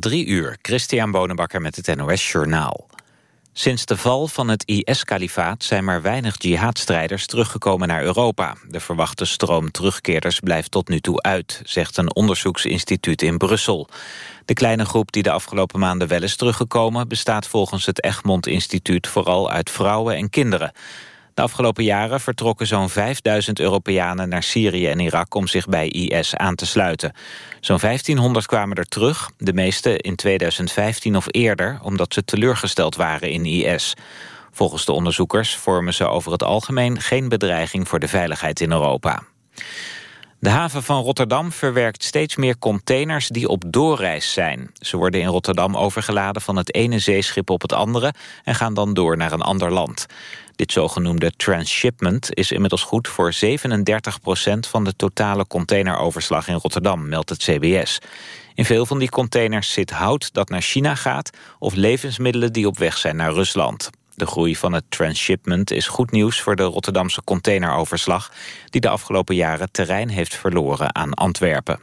Drie uur, Christian Bonenbakker met het NOS Journaal. Sinds de val van het IS-kalifaat zijn maar weinig jihadstrijders teruggekomen naar Europa. De verwachte stroom terugkeerders blijft tot nu toe uit, zegt een onderzoeksinstituut in Brussel. De kleine groep die de afgelopen maanden wel is teruggekomen... bestaat volgens het Egmond Instituut vooral uit vrouwen en kinderen. De afgelopen jaren vertrokken zo'n 5000 Europeanen naar Syrië en Irak om zich bij IS aan te sluiten. Zo'n 1500 kwamen er terug, de meeste in 2015 of eerder, omdat ze teleurgesteld waren in IS. Volgens de onderzoekers vormen ze over het algemeen geen bedreiging voor de veiligheid in Europa. De haven van Rotterdam verwerkt steeds meer containers die op doorreis zijn. Ze worden in Rotterdam overgeladen van het ene zeeschip op het andere... en gaan dan door naar een ander land. Dit zogenoemde transshipment is inmiddels goed voor 37% van de totale containeroverslag in Rotterdam, meldt het CBS. In veel van die containers zit hout dat naar China gaat... of levensmiddelen die op weg zijn naar Rusland. De groei van het transshipment is goed nieuws voor de Rotterdamse containeroverslag... die de afgelopen jaren terrein heeft verloren aan Antwerpen.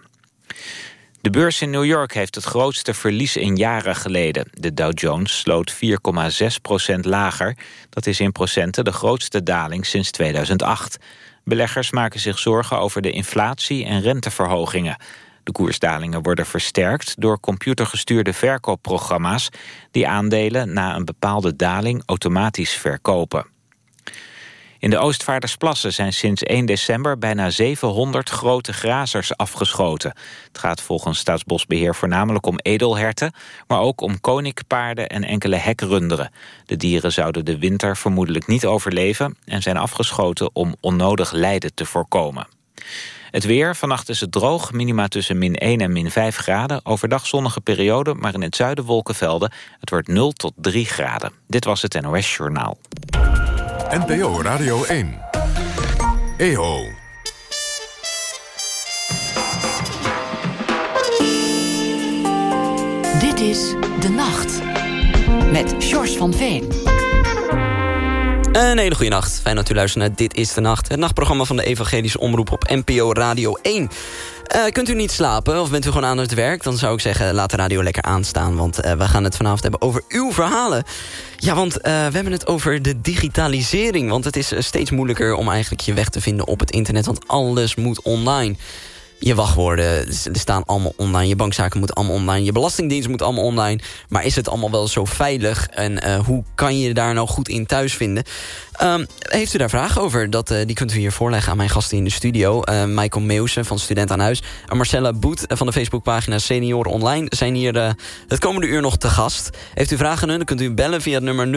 De beurs in New York heeft het grootste verlies in jaren geleden. De Dow Jones sloot 4,6% lager. Dat is in procenten de grootste daling sinds 2008. Beleggers maken zich zorgen over de inflatie en renteverhogingen. De koersdalingen worden versterkt door computergestuurde verkoopprogramma's... die aandelen na een bepaalde daling automatisch verkopen. In de Oostvaardersplassen zijn sinds 1 december bijna 700 grote grazers afgeschoten. Het gaat volgens Staatsbosbeheer voornamelijk om edelherten... maar ook om koninkpaarden en enkele hekrunderen. De dieren zouden de winter vermoedelijk niet overleven... en zijn afgeschoten om onnodig lijden te voorkomen. Het weer, vannacht is het droog, minima tussen min 1 en min 5 graden. Overdag zonnige periode, maar in het zuiden wolkenvelden. Het wordt 0 tot 3 graden. Dit was het NOS Journaal. NPO Radio 1. EO. Dit is De Nacht. Met George van Veen. Een hele goede nacht. Fijn dat u luistert naar Dit is de Nacht. Het nachtprogramma van de Evangelische Omroep op NPO Radio 1. Uh, kunt u niet slapen of bent u gewoon aan het werk... dan zou ik zeggen, laat de radio lekker aanstaan. Want uh, we gaan het vanavond hebben over uw verhalen. Ja, want uh, we hebben het over de digitalisering. Want het is steeds moeilijker om eigenlijk je weg te vinden op het internet. Want alles moet online je wachtwoorden staan allemaal online. Je bankzaken moeten allemaal online. Je belastingdienst moet allemaal online. Maar is het allemaal wel zo veilig? En hoe kan je daar nou goed in thuis vinden? Um, heeft u daar vragen over? Dat, uh, die kunt u hier voorleggen aan mijn gasten in de studio. Uh, Michael Meeuwsen van Student aan Huis. En Marcella Boet van de Facebookpagina Senioren Online... zijn hier het komende uur nog te gast. Heeft u vragen dan kunt u bellen via het nummer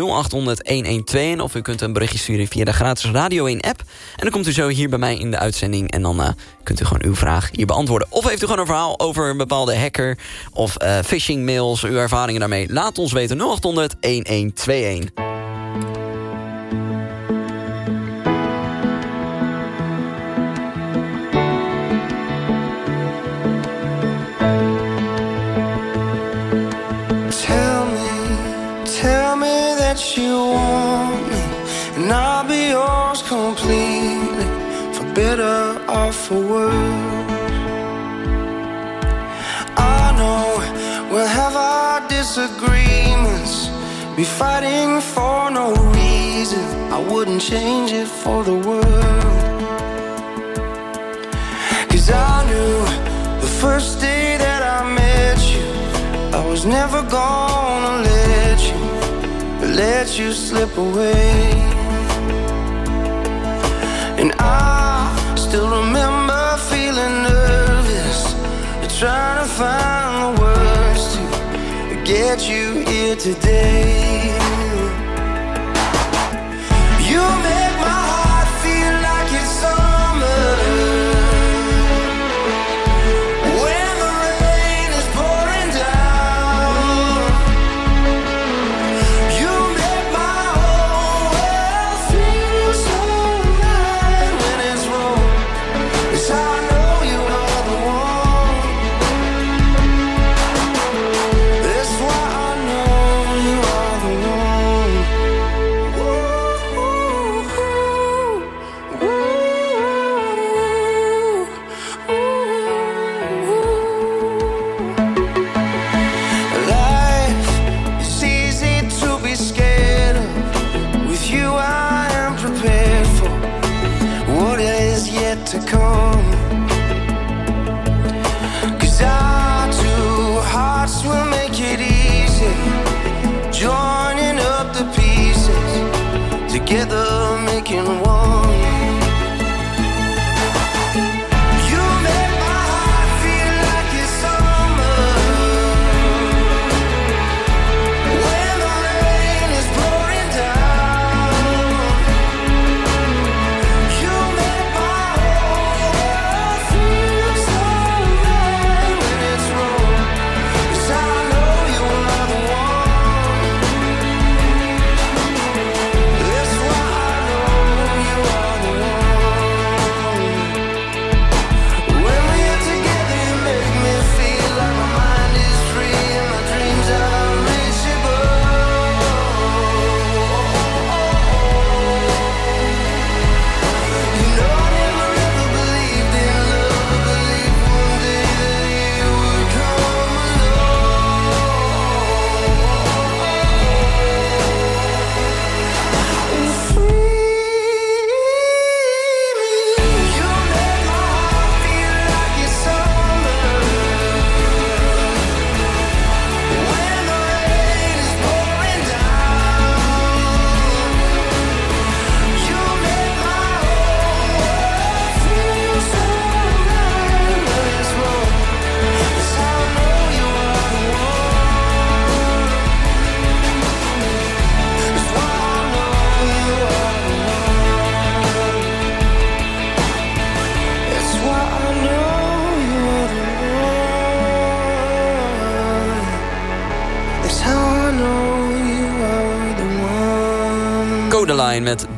0800-1121... of u kunt een berichtje sturen via de gratis Radio 1-app. En dan komt u zo hier bij mij in de uitzending... en dan kunt u gewoon uw vraag hier beantwoorden. Of heeft u gewoon een verhaal over een bepaalde hacker... of uh, phishing mails, uw ervaringen daarmee? Laat ons weten 0800 better or for worse I know we'll have our disagreements. Be fighting for no reason. I wouldn't change it for the world. Cause I knew the first day that I met you I was never gonna let you let you slip away. And I still remember feeling nervous, trying to find the words to get you here today.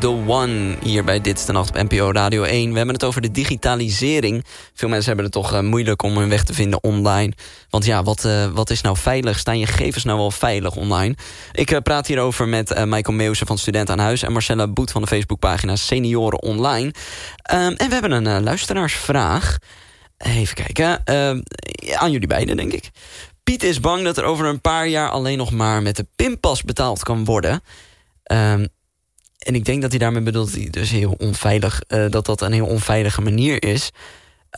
One hier bij Dit is op NPO Radio 1. We hebben het over de digitalisering. Veel mensen hebben het toch uh, moeilijk om hun weg te vinden online. Want ja, wat, uh, wat is nou veilig? Staan je gegevens nou wel veilig online? Ik uh, praat hierover met Michael Meeuwse van Student aan Huis... en Marcella Boet van de Facebookpagina Senioren Online. Ehm, en we hebben een luisteraarsvraag. Even kijken. Ehm, aan jullie beiden, denk ik. Piet is bang dat er over een paar jaar alleen nog maar met de pinpas betaald kan worden. Um, en ik denk dat hij daarmee bedoelt hij dus heel onveilig, uh, dat dat een heel onveilige manier is.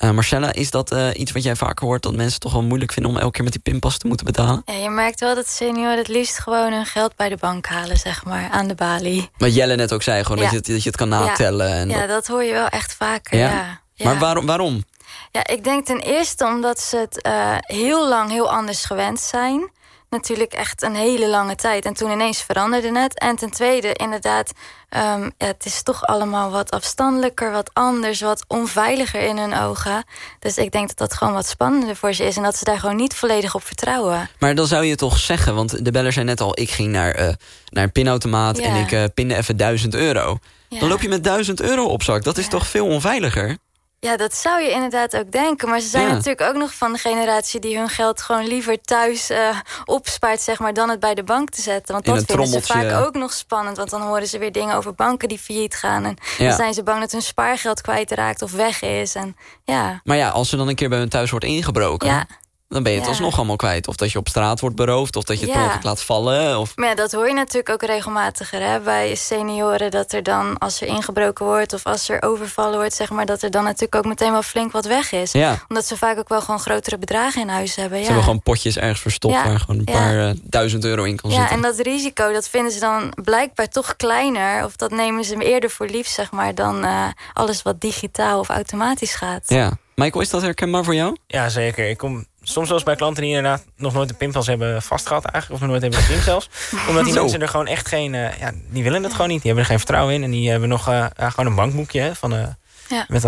Uh, Marcella, is dat uh, iets wat jij vaker hoort... dat mensen toch wel moeilijk vinden om elke keer met die pinpas te moeten betalen? Ja, je merkt wel dat senioren het liefst gewoon hun geld bij de bank halen, zeg maar, aan de balie. Wat Jelle net ook zei, gewoon ja. dat, je het, dat je het kan natellen. Ja, en ja dat... hoor je wel echt vaker, ja. ja. Maar waarom, waarom? Ja, ik denk ten eerste omdat ze het uh, heel lang heel anders gewend zijn. Natuurlijk echt een hele lange tijd. En toen ineens veranderde het. En ten tweede, inderdaad, um, ja, het is toch allemaal wat afstandelijker, wat anders, wat onveiliger in hun ogen. Dus ik denk dat dat gewoon wat spannender voor ze is. En dat ze daar gewoon niet volledig op vertrouwen. Maar dan zou je toch zeggen, want de beller zei net al... ik ging naar, uh, naar een pinautomaat ja. en ik uh, pinde even 1000 euro. Ja. Dan loop je met 1000 euro op zak. Dat is toch veel onveiliger? Ja, dat zou je inderdaad ook denken. Maar ze zijn ja. natuurlijk ook nog van de generatie... die hun geld gewoon liever thuis uh, opspaart... Zeg maar, dan het bij de bank te zetten. Want In dat vinden ze trommeltje. vaak ook nog spannend. Want dan horen ze weer dingen over banken die failliet gaan. En Ja. dan zijn ze bang dat hun spaargeld kwijtraakt of weg is. En ja, Maar ja, als er dan een keer bij hun thuis wordt ingebroken... ja. Dan ben je het Ja. alsnog allemaal kwijt. Of dat je op straat wordt beroofd, of dat je het Ja. laat vallen. Of... Maar ja, dat hoor je natuurlijk ook regelmatiger hè, bij senioren. Dat er dan, als er ingebroken wordt of als er overvallen wordt... Zeg maar, dat er dan natuurlijk ook meteen wel flink wat weg is. Ja, Omdat ze vaak ook wel gewoon grotere bedragen in huis hebben. ze Ja. hebben gewoon potjes ergens verstopt... Ja. waar gewoon een Ja. paar eh, duizend euro in kan Ja, zitten. en dat risico, dat vinden ze dan blijkbaar toch kleiner. Of dat nemen ze eerder voor lief, zeg maar... dan eh, alles wat digitaal of automatisch gaat. Ja. Michael, is dat herkenbaar voor jou? Ja, zeker. Ik kom soms eens bij klanten die inderdaad nog nooit een pinpas hebben vastgehad eigenlijk. Of nog nooit hebben gezien zelfs. Omdat die Zo. mensen er gewoon echt geen... eh, ja, die willen het gewoon niet. Die hebben er geen vertrouwen in. En die hebben nog eh, gewoon een bankboekje hè, van, eh, Ja. met,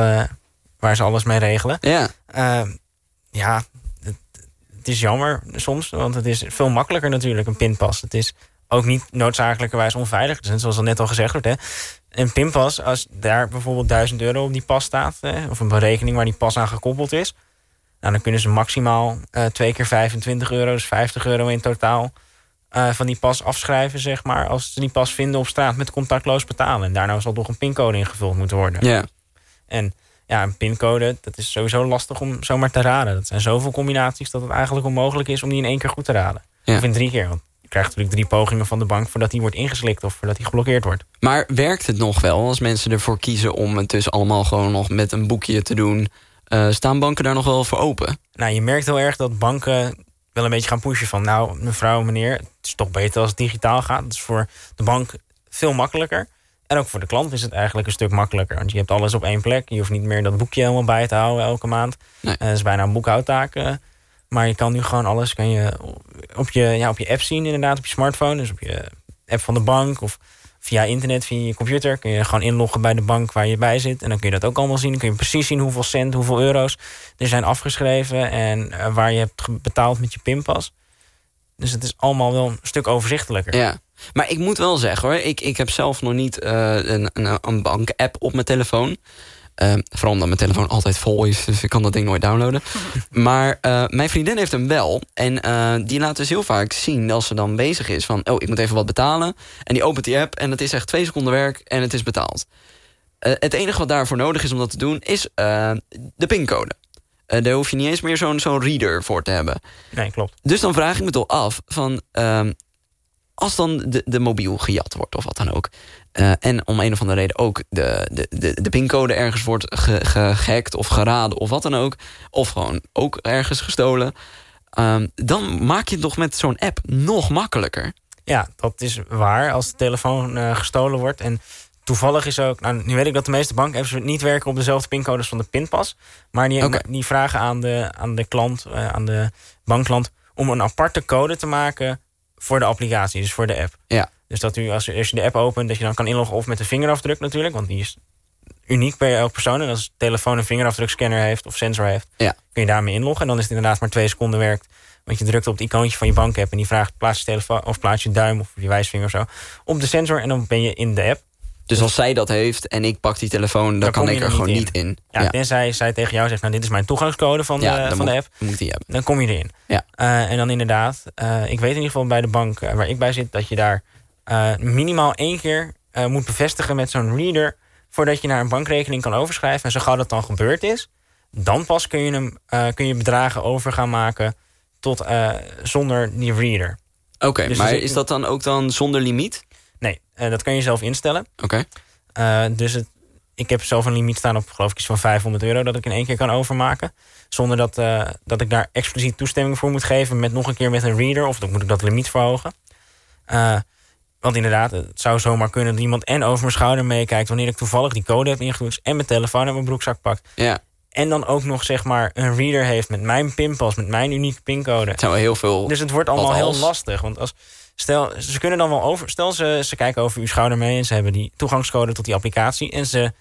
waar ze alles mee regelen. Ja. Eh, ja, het, het is jammer soms. Want het is veel makkelijker natuurlijk, een pinpas. Het is ook niet noodzakelijkerwijs onveilig. Dus zoals al net al gezegd wordt. Hè. Een pinpas, als daar bijvoorbeeld 1000 euro op die pas staat... Hè, of een berekening waar die pas aan gekoppeld is... Nou, dan kunnen ze maximaal eh, twee keer 25 euro, dus 50 euro in totaal... eh, van die pas afschrijven, zeg maar... als ze die pas vinden op straat met contactloos betalen. En daarna zal toch een pincode ingevuld moeten worden. Ja. En ja, een pincode, dat is sowieso lastig om zomaar te raden. Dat zijn zoveel combinaties dat het eigenlijk onmogelijk is... om die in één keer goed te raden. Of in drie keer, want je krijgt natuurlijk drie pogingen van de bank... voordat die wordt ingeslikt of voordat die geblokkeerd wordt. Maar werkt het nog wel als mensen ervoor kiezen... om het dus allemaal gewoon nog met een boekje te doen? Eh, staan banken daar nog wel voor open? Nou, je merkt heel erg dat banken wel een beetje gaan pushen van... nou, mevrouw, meneer, het is toch beter als het digitaal gaat. Het is voor de bank veel makkelijker. En ook voor de klant is het eigenlijk een stuk makkelijker. Want je hebt alles op één plek. Je hoeft niet meer dat boekje helemaal bij te houden elke maand. Nee. Eh, dat is bijna een boekhoudtaak. maar je kan nu gewoon alles kan je op, je, ja, op je app zien inderdaad, op je smartphone. Dus op je app van de bank of via internet, via je computer... kun je gewoon inloggen bij de bank waar je bij zit. En dan kun je dat ook allemaal zien. Dan kun je precies zien hoeveel cent, hoeveel euro's er zijn afgeschreven... en eh, waar je hebt betaald met je pinpas. Dus het is allemaal wel een stuk overzichtelijker. Ja. Maar ik moet wel zeggen hoor, ik, ik heb zelf nog niet eh, een, een, een bank-app op mijn telefoon. Ehm, vooral omdat mijn telefoon altijd vol is, dus ik kan dat ding nooit downloaden. maar eh, mijn vriendin heeft hem wel. En eh, die laat dus heel vaak zien als ze dan bezig is van... oh, ik moet even wat betalen. En die opent die app en het is echt twee seconden werk en het is betaald. Eh, het enige wat daarvoor nodig is om dat te doen, is de pincode. Daar hoef je niet eens meer zo'n zo'n reader voor te hebben. Nee, klopt. Dus dan vraag ik me toch af van... ehm, als dan de, de mobiel gejat wordt of wat dan ook... eh, en om een of andere reden ook de, de, de, de pincode ergens wordt ge, ge- gehackt of geraden of wat dan ook... of gewoon ook ergens gestolen... ehm, dan maak je het toch met zo'n app nog makkelijker. Ja, dat is waar. Als de telefoon eh, gestolen wordt. En toevallig is ook... Nou, nu weet ik dat de meeste bankapps niet werken op dezelfde pincodes van de pinpas. Maar die, die vragen aan de, aan de klant, eh, aan de bankklant... om een aparte code te maken voor de applicatie, dus voor de app. Ja. Dus dat u, als, als je de app opent, dat je dan kan inloggen of met de vingerafdruk natuurlijk. Want die is uniek bij elke persoon. En als de telefoon een vingerafdrukscanner heeft of sensor heeft... Ja. kun je daarmee inloggen. En dan is het inderdaad maar twee seconden werkt. Want je drukt op het icoontje van je bankapp... en die vraagt plaats je telefoon of plaats je duim of je wijsvinger of zo... op de sensor en dan ben je in de app. Dus als zij dat heeft en ik pak die telefoon... dan, Dan kan ik er gewoon niet niet in. Ja, Tenzij zij tegen jou zegt, nou dit is mijn toegangscode van, Ja, de, van moet, de app. moet die hebben. Dan kom je erin. Ja. Eh, en dan inderdaad, eh, ik weet in ieder geval bij de bank eh, waar ik bij zit... dat je daar minimaal één keer moet bevestigen met zo'n reader... voordat je naar een bankrekening kan overschrijven. En zo gauw dat dan gebeurd is... dan pas kun je, hem, kun je bedragen over gaan maken tot, zonder die reader. Oké, Dus maar is dat dan ook dan zonder limiet? Nee, eh, dat kan je zelf instellen. Oké. Eh, dus het, ik heb zelf een limiet staan op geloof ik iets van 500 euro... dat ik in één keer kan overmaken. Zonder dat, eh, dat ik daar expliciet toestemming voor moet geven... met nog een keer met een reader. Of dan moet ik dat limiet verhogen. Want inderdaad, het zou zomaar kunnen dat iemand en over mijn schouder meekijkt... wanneer ik toevallig die code heb ingevoerd... en mijn telefoon uit mijn broekzak pakt. Ja, En dan ook nog zeg maar een reader heeft met mijn pinpas... met mijn unieke pincode. het zijn wel heel veel... Dus het wordt allemaal heel lastig. Want als, stel, ze kunnen dan wel over. Stel, ze, ze kijken over uw schouder mee en ze hebben die toegangscode tot die applicatie. En ze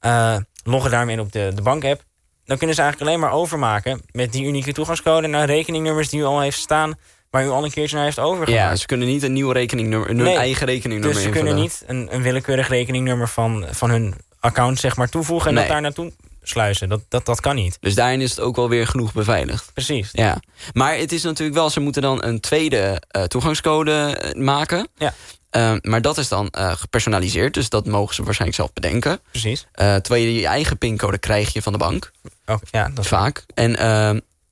eh, loggen daarmee in op de, de bankapp. Dan kunnen ze eigenlijk alleen maar overmaken met die unieke toegangscode naar rekeningnummers die u al heeft staan. Waar u al een keertje naar heeft overgemaakt. Ja, ze kunnen niet een nieuw rekeningnummer, hun Nee. eigen rekeningnummer dus ze kunnen niet een, een willekeurig rekeningnummer van, van hun account zeg maar, toevoegen en Nee. dat daar naartoe sluizen. Dat, dat, dat kan niet. Dus daarin is het ook wel weer genoeg beveiligd. Precies. Ja, maar het is natuurlijk wel, ze moeten dan een tweede eh, toegangscode eh, maken. Ja. Eh, maar dat is dan eh, gepersonaliseerd, dus dat mogen ze waarschijnlijk zelf bedenken. Precies. Terwijl je je eigen pincode krijg je van de bank, Ook, ja, dat vaak. En, eh,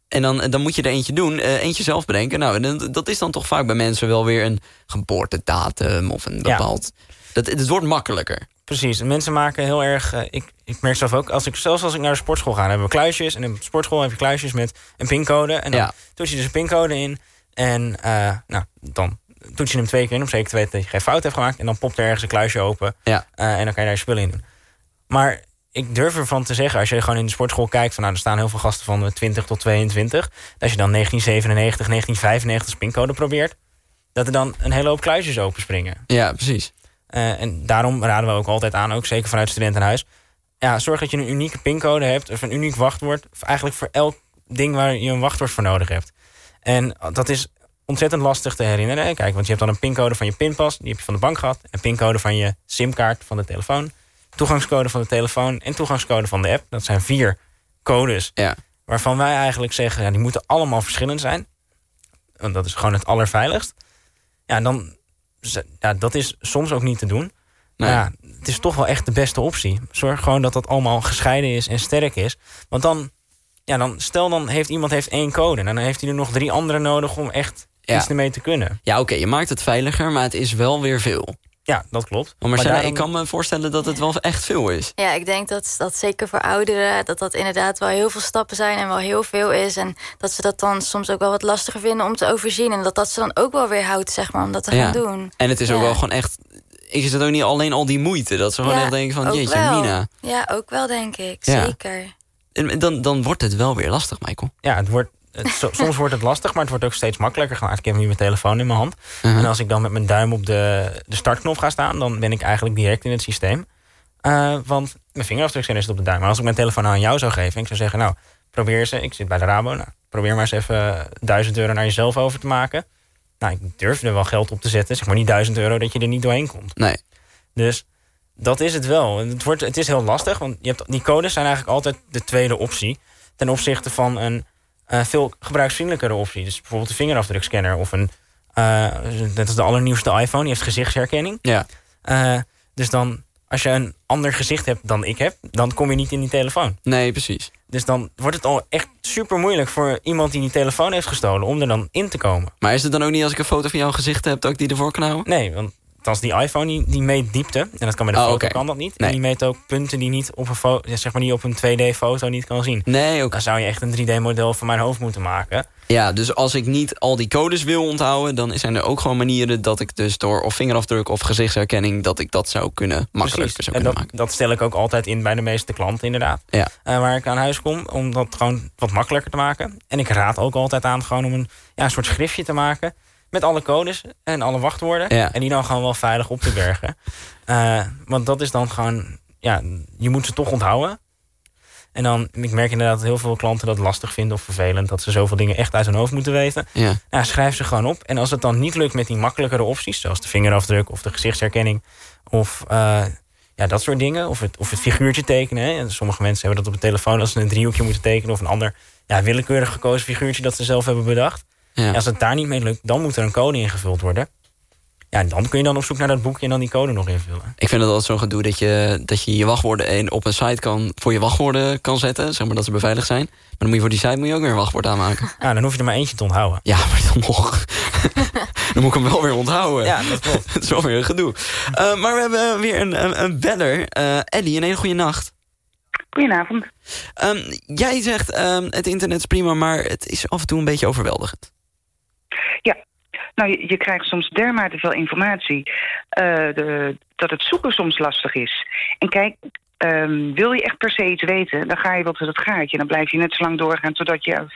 en dan, dan moet je er eentje doen, eentje zelf bedenken. Nou, en dat is dan toch vaak bij mensen wel weer een geboortedatum of een Ja. bepaald... Dat, het wordt makkelijker. Precies, mensen maken heel erg... eh, ik, ik merk zelf ook, als ik, zelfs als ik naar de sportschool ga... dan hebben we kluisjes en in de sportschool heb je kluisjes met een pincode. En dan Ja. toets je dus een pincode in. En eh, nou, dan toets je hem twee keer in... om zeker te weten dat je geen fout hebt gemaakt. En dan popt er ergens een kluisje open. Ja. eh, en dan kan je daar je spullen in doen. Maar ik durf ervan te zeggen, als je gewoon in de sportschool kijkt... van nou, er staan heel veel gasten van eh, 20 tot 22... als je dan 1997, 1995 als pincode probeert... dat er dan een hele hoop kluisjes openspringen. Ja, precies. Eh, en daarom raden we ook altijd aan, ook zeker vanuit studentenhuis... Ja, zorg dat je een unieke pincode hebt of een uniek wachtwoord... eigenlijk voor elk ding waar je een wachtwoord voor nodig hebt. En dat is ontzettend lastig te herinneren. Kijk, want je hebt dan een pincode van je pinpas, die heb je van de bank gehad... een pincode van je simkaart van de telefoon... toegangscode van de telefoon en toegangscode van de app. Dat zijn vier codes Ja. waarvan wij eigenlijk zeggen... Ja, die moeten allemaal verschillend zijn. Want dat is gewoon het allerveiligst. Ja, dan, ja, dat is soms ook niet te doen. Nee. Maar ja, het is toch wel echt de beste optie. Zorg gewoon dat dat allemaal gescheiden is en sterk is. Want dan, ja, dan stel dan heeft iemand heeft één code... en dan heeft hij er nog drie andere nodig om echt Ja. iets ermee te kunnen. Ja, oké, je maakt het veiliger, maar het is wel weer veel. Ja, dat klopt. Maar Marcella, daarom- ik kan me voorstellen dat het wel echt veel is. Ja, ik denk dat, dat zeker voor ouderen... dat dat inderdaad wel heel veel stappen zijn en wel heel veel is. En dat ze dat dan soms ook wel wat lastiger vinden om te overzien. En dat dat ze dan ook wel weer houdt, zeg maar, om dat te Ja. gaan doen. En het is ook wel gewoon echt... Is het ook niet alleen al die moeite? Dat ze gewoon Ja, echt denken van, jeetje, wel. Mina. Ja, ook wel, denk ik. Ja. Zeker. En dan, dan wordt het wel weer lastig, Michael. Ja, het wordt, het, so- soms wordt het lastig, maar het wordt ook steeds makkelijker gemaakt. Ik heb nu mijn telefoon in mijn hand. Uh-huh. En als ik dan met mijn duim op de, de startknop ga staan... dan ben ik eigenlijk direct in het systeem. Eh, want mijn vingerafdruk zit op de duim. Maar als ik mijn telefoon nou aan jou zou geven... en ik zou zeggen, nou, probeer ze... ik zit bij de Rabo, nou, probeer maar eens even 1000 euro naar jezelf over te maken. Nou, ik durf er wel geld op te zetten. Zeg maar niet 1000 euro dat je er niet doorheen komt. Nee. Dus dat is het wel. Het, wordt, het is heel lastig, want je hebt, die codes zijn eigenlijk altijd de tweede optie. Ten opzichte van een eh, veel gebruiksvriendelijkere optie. Dus bijvoorbeeld een vingerafdrukscanner of een... eh dat is de allernieuwste iPhone, die heeft gezichtsherkenning. Ja. Eh, dus dan, als je een ander gezicht hebt dan ik heb... dan kom je niet in die telefoon. Nee, precies. Dus dan wordt het al echt super moeilijk voor iemand die die telefoon heeft gestolen... om er dan in te komen. Maar is het dan ook niet als ik een foto van jouw gezicht heb... dat ik die ervoor kan houden? Nee, want als die iPhone die, die meet diepte. En dat kan bij de Oh, foto kan dat niet. Nee. En die meet ook punten die niet op een, fo- ja, zeg maar niet op een 2D-foto niet kan zien. Nee, ook. Dan zou je echt een 3D-model van mijn hoofd moeten maken. Ja, dus als ik niet al die codes wil onthouden... dan zijn er ook gewoon manieren dat ik dus door of vingerafdruk of gezichtsherkenning... dat ik dat zou kunnen makkelijker Precies. zou En kunnen dat, maken. dat stel ik ook altijd in bij de meeste klanten inderdaad. Ja. Eh, waar ik aan huis kom, om dat gewoon wat makkelijker te maken. En ik raad ook altijd aan gewoon om een, ja, een soort schriftje te maken... met alle codes en alle wachtwoorden. Ja. En die dan gewoon wel veilig op te bergen. Eh, want dat is dan gewoon... Ja, je moet ze toch onthouden. En dan, ik merk inderdaad dat heel veel klanten dat lastig vinden of vervelend... dat ze zoveel dingen echt uit hun hoofd moeten weten. Ja. Ja, schrijf ze gewoon op. En als het dan niet lukt met die makkelijkere opties... zoals de vingerafdruk of de gezichtsherkenning... of eh, Ja, dat soort dingen. Of het, of het figuurtje tekenen. Hè. Sommige mensen hebben dat op een telefoon als ze een driehoekje moeten tekenen. Of een ander ja, willekeurig gekozen figuurtje dat ze zelf hebben bedacht. Ja. als het daar niet mee lukt, dan moet er een code ingevuld worden. Ja, en dan kun je dan op zoek naar dat boekje en dan die code nog invullen. Ik vind het altijd zo'n gedoe dat je, dat je je wachtwoorden op een site kan, voor je wachtwoorden kan zetten. Zeg maar dat ze beveiligd zijn. Maar dan moet je voor die site moet je ook weer een wachtwoord aanmaken. Ja, dan hoef je er maar eentje te onthouden. Ja, maar dan nog. dan moet ik hem wel weer onthouden. Ja, dat klopt. Is wel weer een gedoe. Uh, maar we hebben weer een, een, een beller. Uh, Ellie, een hele goede nacht. Goedenavond. Um, jij zegt um, het internet is prima, maar het is af en toe een beetje overweldigend. Ja, nou, je, je, krijgt soms dermate veel informatie uh, de, dat het zoeken soms lastig is. En kijk, um, wil je echt per se iets weten, dan ga je wel tot het gaatje. Dan blijf je net zo lang doorgaan totdat je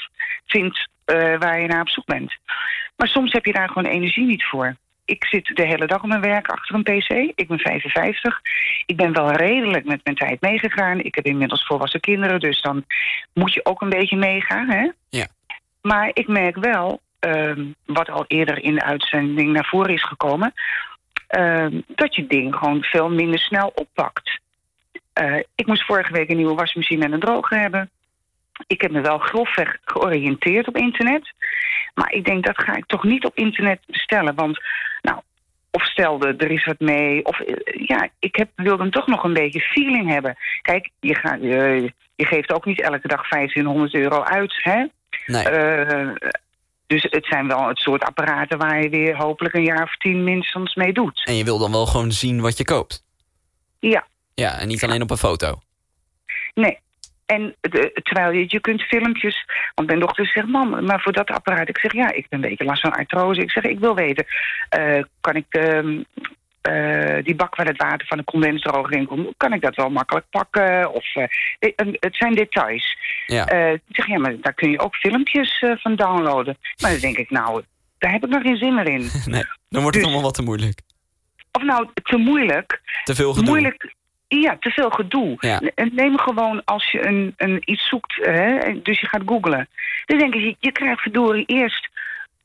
vindt uh, waar je naar op zoek bent. Maar soms heb je daar gewoon energie niet voor. Ik zit de hele dag op mijn werk achter een pc. Ik ben 55. Ik ben wel redelijk met mijn tijd meegegaan. Ik heb inmiddels volwassen kinderen, dus dan moet je ook een beetje meegaan. Hè? Ja. Maar ik merk wel uh, wat al eerder in de uitzending naar voren is gekomen... Uh, dat je ding gewoon veel minder snel oppakt. Uh, ik moest vorige week een nieuwe wasmachine en een droger hebben. Ik heb me wel grofweg georiënteerd op internet. Maar ik denk, dat ga ik toch niet op internet bestellen. Want, nou, of stelde, er is wat mee. Of, uh, ja, ik heb, wil dan toch nog een beetje feeling hebben. Kijk, je, gaat, je, je geeft ook niet elke dag 1500 euro uit, hè? Nee. Dus het zijn wel het soort apparaten waar je weer hopelijk een jaar of tien minstens mee doet. En je wil dan wel gewoon zien wat je koopt? Ja. Ja, en niet alleen op een foto? Nee. En de, terwijl je, je kunt filmpjes... Want mijn dochter zegt, mam, maar voor dat apparaat... Ik zeg, ja, ik ben een beetje last van artrose. Ik zeg, ik wil weten, uh, kan ik de, uh, die bak waar het water van de condensdroger in komt... kan ik dat wel makkelijk pakken? Of, uh, het zijn details. Ja. Ik zeg, ja, maar daar kun je ook filmpjes van downloaden. Maar dan denk ik, nou, daar heb ik nog geen zin meer in. nee, dan wordt het dus, allemaal wat te moeilijk. Of nou, te moeilijk. Te veel gedoe. Moeilijk, ja, te veel gedoe. Ja. Neem gewoon als je een, een, iets zoekt, hè, dus je gaat googlen. Dan denk ik, je, je krijgt verdorie eerst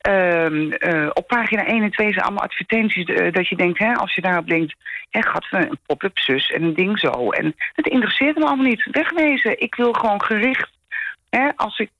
uh, uh, op pagina 1 en 2 zijn allemaal advertenties uh, dat je denkt, hè, als je daarop denkt, hè, gaat een pop-up zus en een ding zo. En het interesseert me allemaal niet. Wegwezen. Ik wil gewoon gericht. Hè, als ik,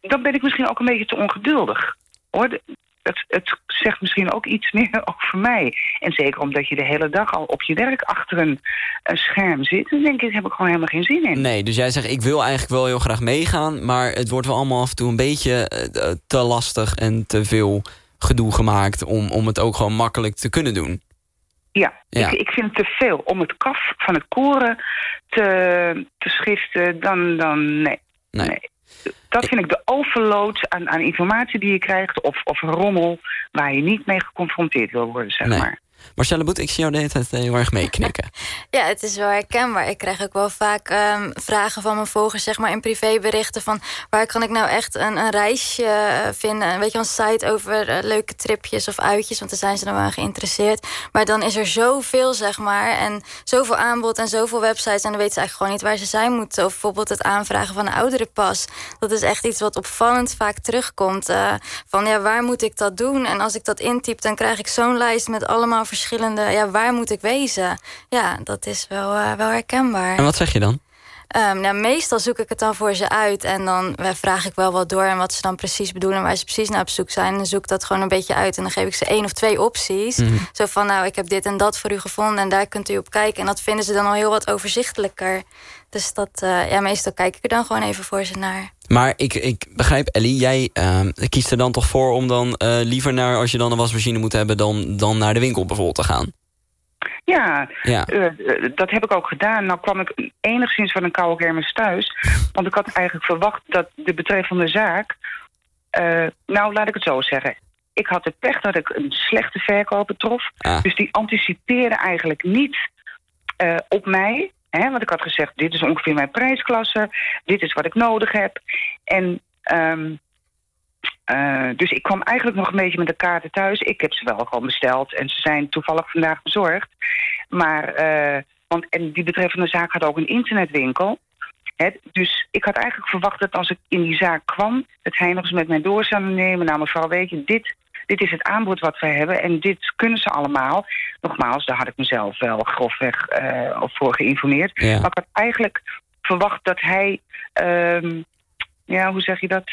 dan ben ik misschien ook een beetje te ongeduldig. Hoor. Het, het zegt misschien ook iets meer over mij. En zeker omdat je de hele dag al op je werk achter een, een scherm zit... dan denk ik, heb ik gewoon helemaal geen zin in. Nee, dus jij zegt, ik wil eigenlijk wel heel graag meegaan... maar het wordt wel allemaal af en toe een beetje uh, te lastig en te veel gedoe gemaakt... om, om het ook gewoon makkelijk te kunnen doen. Ja, ja. Ik, ik, vind het te veel. Om het kaf van het koren te, te schiften, dan, dan nee. nee. nee dat vind ik de overload aan, aan informatie die je krijgt... Of, of rommel waar je niet mee geconfronteerd wil worden, zeg nee. maar. Marcella Boet, ik zie jou de hele tijd heel erg meeknikken. ja, het is wel herkenbaar. Ik krijg ook wel vaak um, vragen van mijn volgers zeg maar, in privéberichten... van waar kan ik nou echt een, een reisje vinden? Weet je, een site over uh, leuke tripjes of uitjes... want daar zijn ze dan wel geïnteresseerd. Maar dan is er zoveel, zeg maar, en zoveel aanbod en zoveel websites... en dan weten ze eigenlijk gewoon niet waar ze zijn moeten. Of bijvoorbeeld het aanvragen van een ouderenpas. Dat is echt iets wat opvallend vaak terugkomt. Uh, van, ja, waar moet ik dat doen? En als ik dat intyp, dan krijg ik zo'n lijst met allemaal verschillende... ja, waar moet ik wezen? Ja, dat is wel, uh, wel herkenbaar. En wat zeg je dan? Um, nou, meestal zoek ik het dan voor ze uit. En dan vraag ik wel wat door en wat ze dan precies bedoelen... waar ze precies naar op zoek zijn. En dan zoek ik dat gewoon een beetje uit. En dan geef ik ze één of twee opties. Mhm. Mm. Zo van, nou, ik heb dit en dat voor u gevonden... en daar kunt u op kijken. En dat vinden ze dan al heel wat overzichtelijker. Dus dat, uh, ja, meestal kijk ik er dan gewoon even voor ze naar. Maar ik, ik begrijp, Ellie, jij uh, kiest er dan toch voor om dan uh, liever naar... als je dan een wasmachine moet hebben, dan, dan naar de winkel bijvoorbeeld te gaan? Ja, ja. Uh, dat heb ik ook gedaan. Nou kwam ik enigszins van een koude kermis thuis. Want ik had eigenlijk verwacht dat de betreffende zaak... Uh, nou, laat ik het zo zeggen. Ik had het pech dat ik een slechte verkoper trof. Ah. Dus die anticipeerde eigenlijk niet uh, op mij. Hè, want ik had gezegd, dit is ongeveer mijn prijsklasse. Dit is wat ik nodig heb. En... Um, uh, dus ik kwam eigenlijk nog een beetje met de kaarten thuis. Ik heb ze wel gewoon besteld en ze zijn toevallig vandaag bezorgd. Maar, uh, want, en die betreffende zaak had ook een internetwinkel. Hè, dus ik had eigenlijk verwacht dat als ik in die zaak kwam... dat hij nog eens met mij door zou nemen. Nou mevrouw, weet je, dit, dit is het aanbod wat we hebben en dit kunnen ze allemaal. nogmaals, daar had ik mezelf wel grofweg uh, voor geïnformeerd. Ja. Maar ik had eigenlijk verwacht dat hij... ehm, ja, hoe zeg je dat?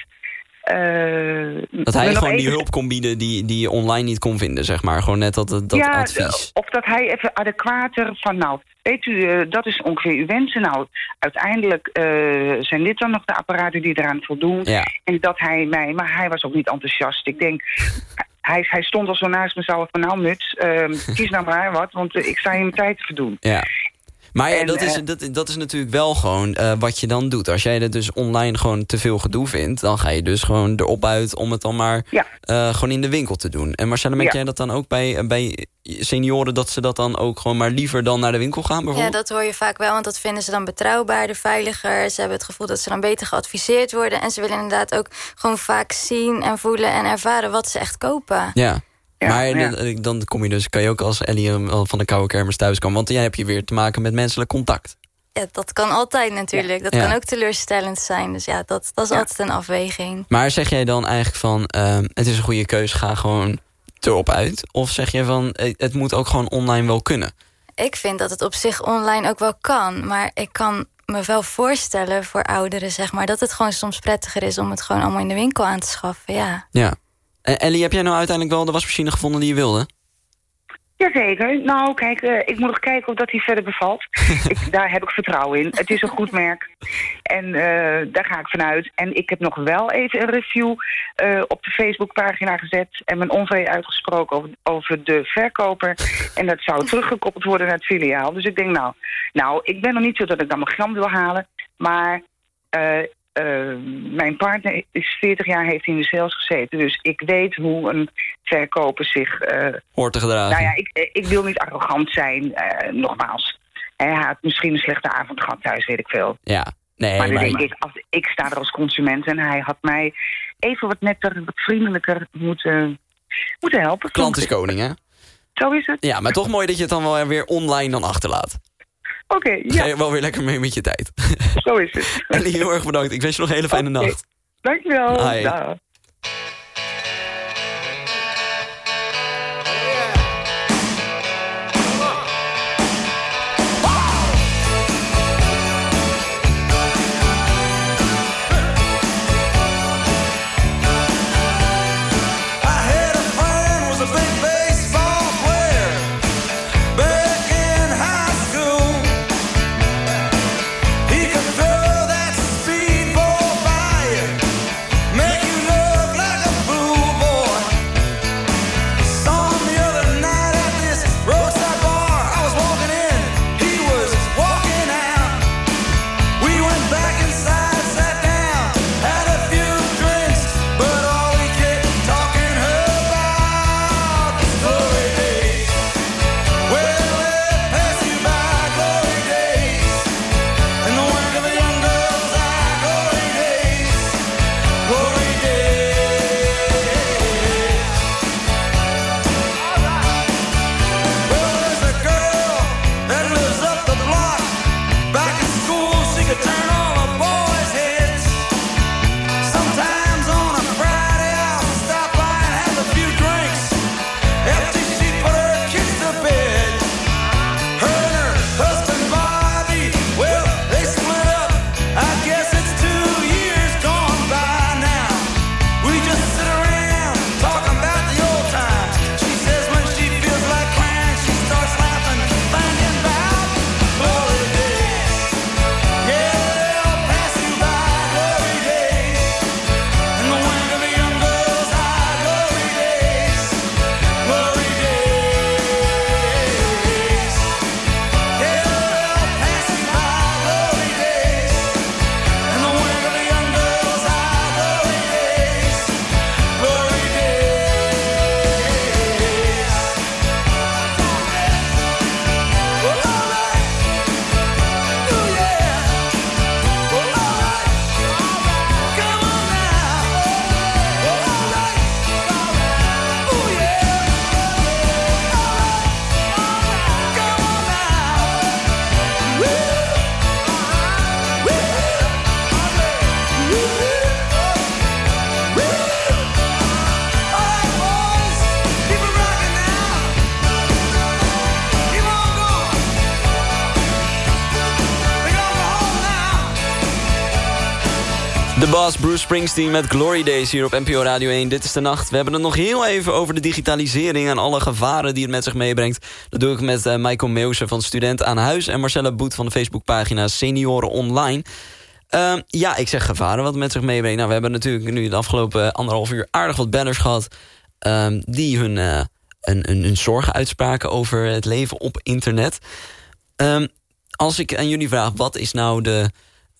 Uh, dat hij gewoon even... die hulp kon bieden die, die je online niet kon vinden, zeg maar. Gewoon net dat, dat ja, advies. Of dat hij even adequater van, nou, weet u, uh, dat is ongeveer uw wensen. Nou, uiteindelijk uh, zijn dit dan nog de apparaten die eraan voldoen. Ja. En dat hij mij, maar hij was ook niet enthousiast. Ik denk, hij, hij stond al zo naast me zo van, nou muts, kies nou maar wat, want ik sta in mijn tijd te verdoen. Ja. Maar ja, En, dat, is, eh, dat, dat is natuurlijk wel gewoon eh, wat je dan doet. Als jij het dus online gewoon te veel gedoe vindt... dan ga je dus gewoon erop uit om het dan maar Ja. eh, gewoon in de winkel te doen. En Marcella, merk Ja. jij dat dan ook bij, bij senioren... dat ze dat dan ook gewoon maar liever dan naar de winkel gaan Ja, dat hoor je vaak wel, want dat vinden ze dan betrouwbaarder, veiliger. Ze hebben het gevoel dat ze dan beter geadviseerd worden. En ze willen inderdaad ook gewoon vaak zien en voelen en ervaren wat ze echt kopen. Ja. Ja, maar ja. dan- dan kom je dus, kan je ook als Ellie eh, van de koude kermis thuiskomen... want jij heb je weer te maken met menselijk contact. Ja, dat kan altijd natuurlijk. Dat kan ook teleurstellend zijn. Dus ja, dat, dat is altijd een afweging. Maar zeg jij dan eigenlijk van... ehm, het is een goede keus, ga gewoon erop uit? Of zeg je van, eh, het moet ook gewoon online wel kunnen? Ik vind dat het op zich online ook wel kan. Maar ik kan me wel voorstellen voor ouderen, zeg maar... dat het gewoon soms prettiger is om het gewoon allemaal in de winkel aan te schaffen. Ja. Ja. En Ellie, heb jij nou uiteindelijk wel de wasmachine gevonden die je wilde? Jazeker. Nou, kijk, eh, ik moet nog kijken of dat hij verder bevalt. ik, daar heb ik vertrouwen in. Het is een goed merk. En eh, daar ga ik vanuit. En ik heb nog wel even een review eh, op de Facebookpagina gezet... en mijn onvrede uitgesproken over, over de verkoper. En dat zou teruggekoppeld worden naar het filiaal. Dus ik denk, nou, nou ik ben nog niet zo dat ik dan mijn gram wil halen. Maar eh, eh, mijn partner is 40 jaar, heeft in de sales gezeten. Dus ik weet hoe een verkoper zich... eh, Hoort te gedragen. nou ja, ik, ik wil niet arrogant zijn, eh, nogmaals. Hij had misschien een slechte avond gehad thuis, weet ik veel. Ja. Nee, maar dan maar, denk ik, als, ik sta er als consument en hij had mij even wat netter, wat vriendelijker moeten, moeten helpen. klant is koning, hè? Zo is het. Ja, maar toch mooi dat je het dan wel weer online dan achterlaat. Oké, Ga ja, je wel weer lekker mee met je tijd. zo is het. Ellie, heel erg bedankt. Ik wens je nog een hele fijne nacht. Dankjewel. Hi. Springsteen met Glory Days hier op NPO Radio 1. Dit is de nacht. We hebben het nog heel even over de digitalisering... en alle gevaren die het met zich meebrengt. Dat doe ik met uh, Michael Meeuwse van Student aan Huis... en Marcella Boet van de Facebookpagina Senioren Online. Uh, ja, ik zeg gevaren wat het met zich meebrengt. Nou, we hebben natuurlijk nu de afgelopen anderhalf uur aardig wat banners gehad... Uh, die hun, een, een, een, zorgen uitspraken over het leven op internet. Ehm, als ik aan jullie vraag, wat is nou de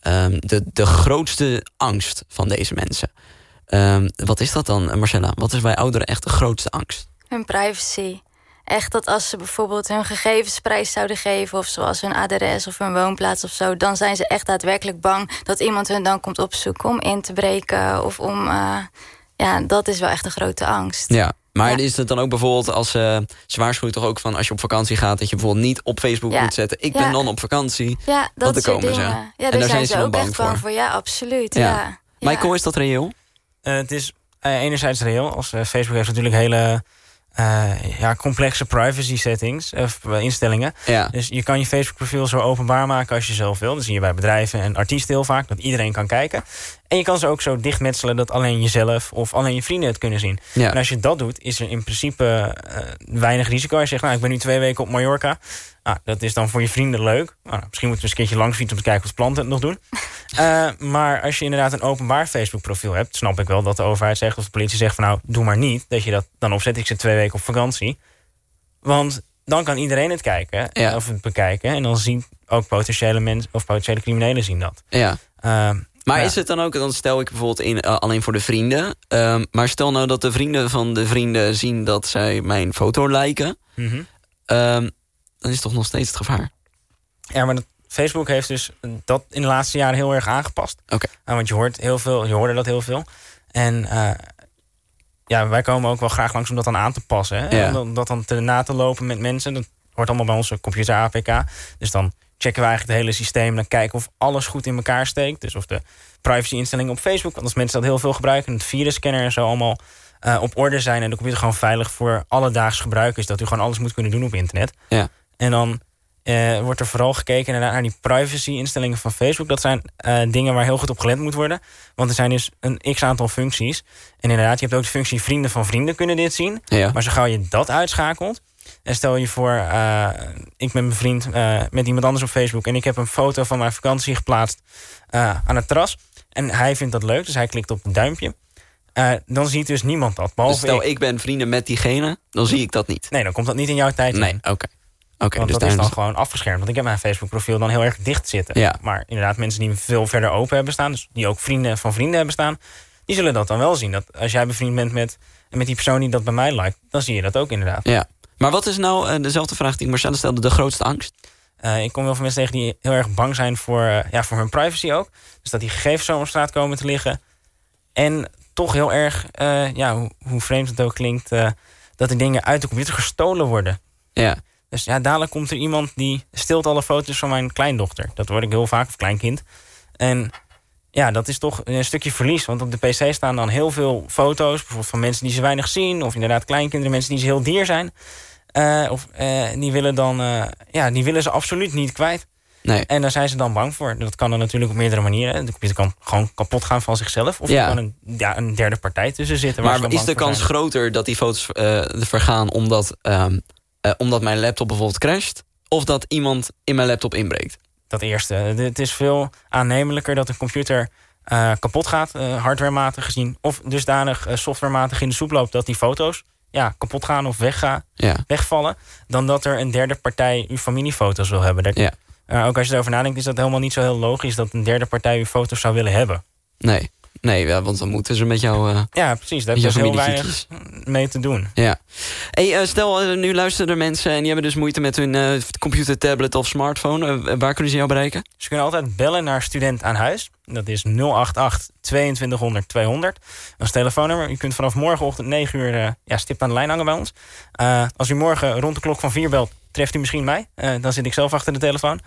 um, de, de grootste angst van deze mensen. Um, wat is dat dan, Marcella? Wat is bij ouderen echt de grootste angst? Hun privacy. Echt dat als ze bijvoorbeeld hun gegevens prijs zouden geven... of zoals hun adres of hun woonplaats of zo... dan zijn ze echt daadwerkelijk bang dat iemand hun dan komt opzoeken... om in te breken of om... Uh, ja, dat is wel echt een grote angst. Ja, maar is het dan ook bijvoorbeeld als uh, ze waarschuwt toch ook van als je op vakantie gaat dat je bijvoorbeeld niet op Facebook moet zetten. Ik ben dan op vakantie. Ja, dat er komen ze. Ja, daar, en daar zijn, ze ook bang echt voor. bang voor. Ja, absoluut. Ja. Michael, is dat reëel? Uh, het is uh, enerzijds reëel. Als Facebook heeft natuurlijk hele uh, ja, complexe privacy settings, of instellingen. Ja. Dus je kan je Facebook profiel zo openbaar maken als je zelf wil. Dat zie je bij bedrijven en artiesten heel vaak, dat iedereen kan kijken. En je kan ze ook zo dichtmetselen dat alleen jezelf of alleen je vrienden het kunnen zien. Ja. En als je dat doet, is er in principe uh, weinig risico. Als je zegt, nou, ik ben nu twee weken op Mallorca. Nou, dat is dan voor je vrienden leuk. Nou, misschien moeten we eens een keertje langs fietsen om te kijken of de planten het nog doen. uh, maar als je inderdaad een openbaar Facebook profiel hebt... snap ik wel dat de overheid zegt of de politie zegt van... nou, doe maar niet dat je dat dan opzet. Ik zit twee weken op vakantie. Want dan kan iedereen het kijken ja. of het bekijken. En dan zien ook potentiële mensen of potentiële criminelen zien dat. Ja. Uh, maar ja. is het dan ook, dan stel ik bijvoorbeeld in, uh, alleen voor de vrienden. Uh, maar stel nou dat de vrienden van de vrienden zien dat zij mijn foto liken. Mm -hmm. dan is toch nog steeds het gevaar. Ja, maar dat, Facebook heeft dus dat in de laatste jaren heel erg aangepast. Oké. Okay. Uh, want je hoort heel veel, je hoorde dat heel veel. En uh, ja, wij komen ook wel graag langs om dat dan aan te passen. Hè? Ja. Om dat dan te na te lopen met mensen. Dat hoort allemaal bij onze computer APK. Dus dan checken we eigenlijk het hele systeem. Dan kijken of alles goed in elkaar steekt. Dus of de privacy-instellingen op Facebook... want als mensen dat heel veel gebruiken... en het virusscanner en zo allemaal uh, op orde zijn... en de computer gewoon veilig voor alledaags gebruik is... dat u gewoon alles moet kunnen doen op internet. Ja. En dan uh, wordt er vooral gekeken naar, naar die privacy-instellingen van Facebook. Dat zijn uh, dingen waar heel goed op gelet moet worden. Want er zijn dus een x-aantal functies. En inderdaad, je hebt ook de functie vrienden van vrienden kunnen dit zien. Ja. Maar zo gauw je dat uitschakelt... En stel je voor, uh, ik ben mijn vriend uh, met iemand anders op Facebook... en ik heb een foto van mijn vakantie geplaatst uh, aan het terras. En hij vindt dat leuk, dus hij klikt op een duimpje. dan ziet dus niemand dat, behalve dus stel ik. ik ben vrienden met diegene, dan zie ik dat niet? Nee, dan komt dat niet in jouw tijd Nee, oké. Okay. Okay, want dus dat is dan gewoon afgeschermd. Want ik heb mijn Facebook profiel dan heel erg dicht zitten. Ja. Maar inderdaad, mensen die veel verder open hebben staan... dus die ook vrienden van vrienden hebben staan... die zullen dat dan wel zien. Dat als jij bevriend bent met, met die persoon die dat bij mij lijkt... dan zie je dat ook inderdaad. Ja. Maar wat is nou, uh, dezelfde vraag die Marcella stelde, de grootste angst? Uh, ik kom wel van mensen tegen die heel erg bang zijn voor, uh, ja, voor hun privacy ook. Dus dat die gegevens zo op straat komen te liggen. En toch heel erg, ja, hoe, hoe, vreemd het ook klinkt... dat die dingen uit de computer gestolen worden. Ja. Dus ja, dadelijk komt er iemand die stilt alle foto's van mijn kleindochter. Dat word ik heel vaak, of kleinkind. En ja, dat is toch een stukje verlies. Want op de pc staan dan heel veel foto's... bijvoorbeeld van mensen die ze weinig zien... of inderdaad kleinkinderen, mensen die ze heel dier zijn. Uh, of uh, die willen dan... Uh, ja, die willen ze absoluut niet kwijt. Nee. En daar zijn ze dan bang voor. Dat kan dan natuurlijk op meerdere manieren. De computer kan gewoon kapot gaan van zichzelf. Of ja. er kan een, ja, een derde partij tussen zitten. Maar is de kans zijn. groter dat die foto's vergaan... omdat, um, omdat mijn laptop bijvoorbeeld crasht... of dat iemand in mijn laptop inbreekt? Dat eerste. Het is veel aannemelijker dat een computer... Kapot gaat, hardwarematig gezien... of dusdanig softwarematig in de soep loopt... dat die foto's ja, kapot gaan of weggaan, ja. wegvallen... dan dat er een derde partij uw familiefoto's wil hebben. Dat, ja. ook als je erover nadenkt is dat helemaal niet zo heel logisch... dat een derde partij uw foto's zou willen hebben. Nee, nee ja, want dan moeten ze met jou... ja, precies. Daar heb je heel weinig mee te doen. Ja. Hey, stel, nu luisteren er mensen... en die hebben dus moeite met hun computer, tablet of smartphone. waar kunnen ze jou bereiken? Ze kunnen altijd bellen naar Student aan Huis... Dat is 088 2200 200. Dat is telefoonnummer. U kunt vanaf morgenochtend 9 uur uh, ja, stipt aan de lijn hangen bij ons. Uh, als u morgen rond de klok van 4 belt, treft u misschien mij. Uh, dan zit ik zelf achter de telefoon.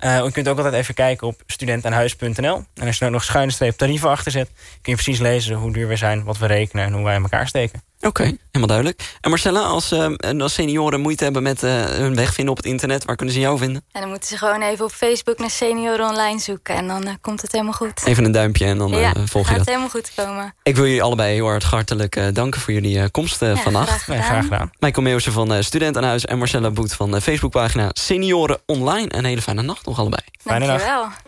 U kunt ook altijd even kijken op studentaanhuis.nl. En als je er nog schuine streep tarieven achter zet... kun je precies lezen hoe duur we zijn, wat we rekenen... en hoe wij in elkaar steken. Oké, helemaal duidelijk. En Marcella, als, uh, als senioren moeite hebben met uh, hun weg vinden op het internet... waar kunnen ze jou vinden? En dan moeten ze gewoon even op Facebook naar Senioren Online zoeken... en dan uh, komt het helemaal goed. Even een duimpje en dan ja, volg je dat. gaat helemaal goed komen. Ik wil jullie allebei heel erg hartelijk danken voor jullie komst ja, vannacht. Graag gedaan. Ja, graag gedaan. Michael Meeuwse van Student aan Huis en Marcella Boet van de Facebookpagina Senioren Online. Een hele fijne nacht nog allebei. Fijne. Dankjewel. Dit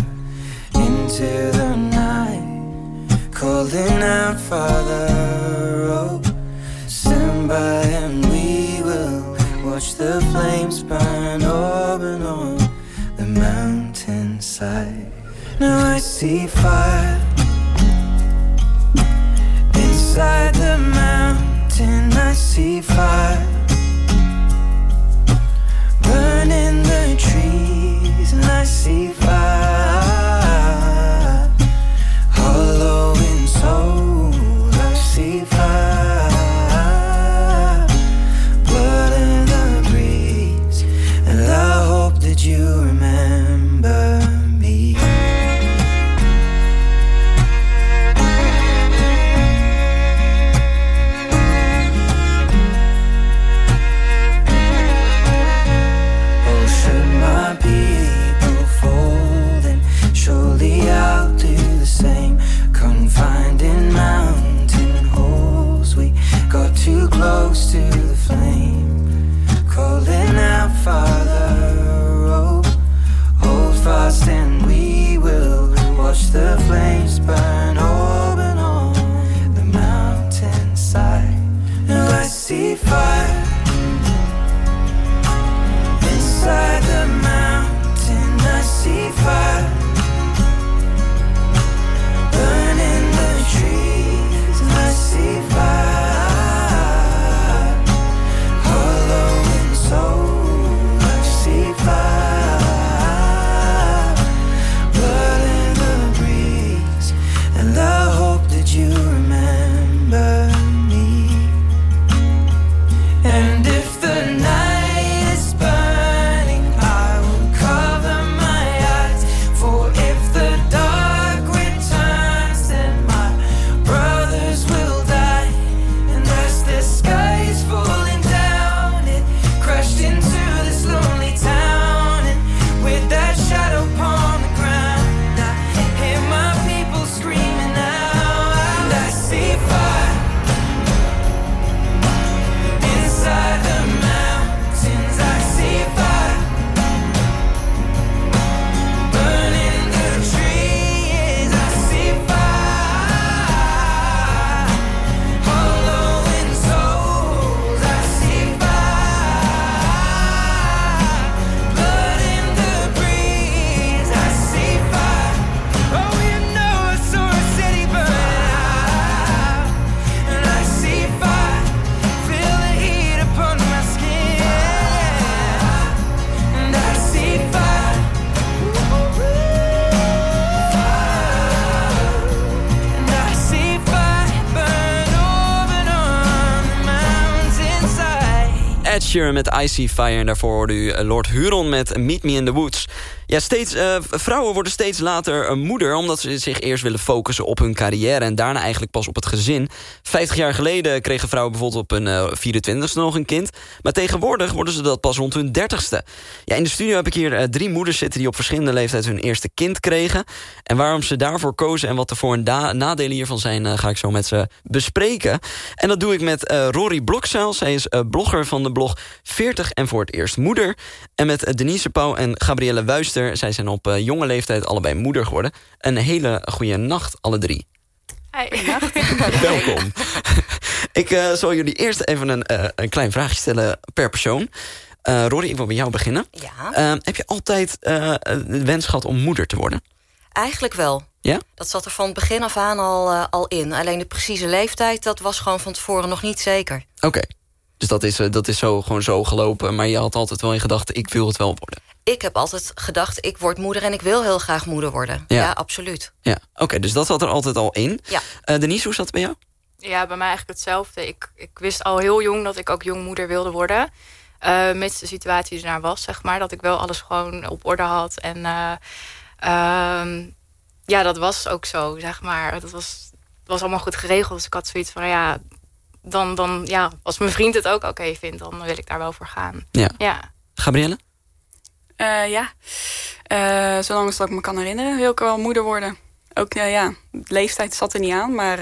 into the night, calling out, Father, oh, stand by and we will watch the flames burn open on the mountainside. Now I see fire inside the mountain. I see fire burning the trees, and I see fire Sheeran met Icy Fire. En daarvoor hoorde u eh, Lord Huron met Meet Me in the Woods. Ja, steeds, eh, vrouwen worden steeds later een moeder... omdat ze zich eerst willen focussen op hun carrière... en daarna eigenlijk pas op het gezin. Vijftig jaar geleden kregen vrouwen bijvoorbeeld op hun eh 24ste nog een kind. Maar tegenwoordig worden ze dat pas rond hun 30ste. Ja, in de studio heb ik hier eh, drie moeders zitten... die op verschillende leeftijd hun eerste kind kregen. En waarom ze daarvoor kozen en wat er voor en nadelen hiervan zijn... eh, ga ik zo met ze bespreken. En dat doe ik met eh, Rory Blokzeil. Zij is eh, blogger van de blog 40 en voor het eerst moeder. En met Denise Pauw en Gabrielle Wuister. Zij zijn op eh, jonge leeftijd allebei moeder geworden. Een hele goede nacht, alle drie. Welkom. ik eh, zal jullie eerst even een, eh, een klein vraagje stellen per persoon. Eh Rory, ik wil bij jou beginnen. Ja, heb je altijd eh, de wens gehad om moeder te worden? eigenlijk wel. Ja? Dat zat er van het begin af aan al, al in. Alleen de precieze leeftijd, dat was gewoon van tevoren nog niet zeker. Oké. Dus dat is, eh, dat is zo, gewoon zo gelopen. Maar je had altijd wel in gedachten, ik wil het wel worden. Ik heb altijd gedacht, ik word moeder en ik wil heel graag moeder worden. Ja. Ja, absoluut. Ja, oké. dus dat zat er altijd al in. Ja. Eh, Denise, hoe zat het bij jou? Ja, bij mij eigenlijk hetzelfde. Ik, ik wist al heel jong dat ik ook jongmoeder wilde worden. Uh, mits de situatie ernaar was, zeg maar. Dat ik wel alles gewoon op orde had. En uh, uh, ja, dat was ook zo, zeg maar. Dat was, het was allemaal goed geregeld. Dus ik had zoiets van, ja, dan, dan ja, als mijn vriend het ook oké vindt... dan wil ik daar wel voor gaan. Ja. ja. Gabrielle? Uh, ja, uh, zolang als dat ik me kan herinneren, wil ik wel moeder worden. Ook, uh, ja, leeftijd zat er niet aan, maar...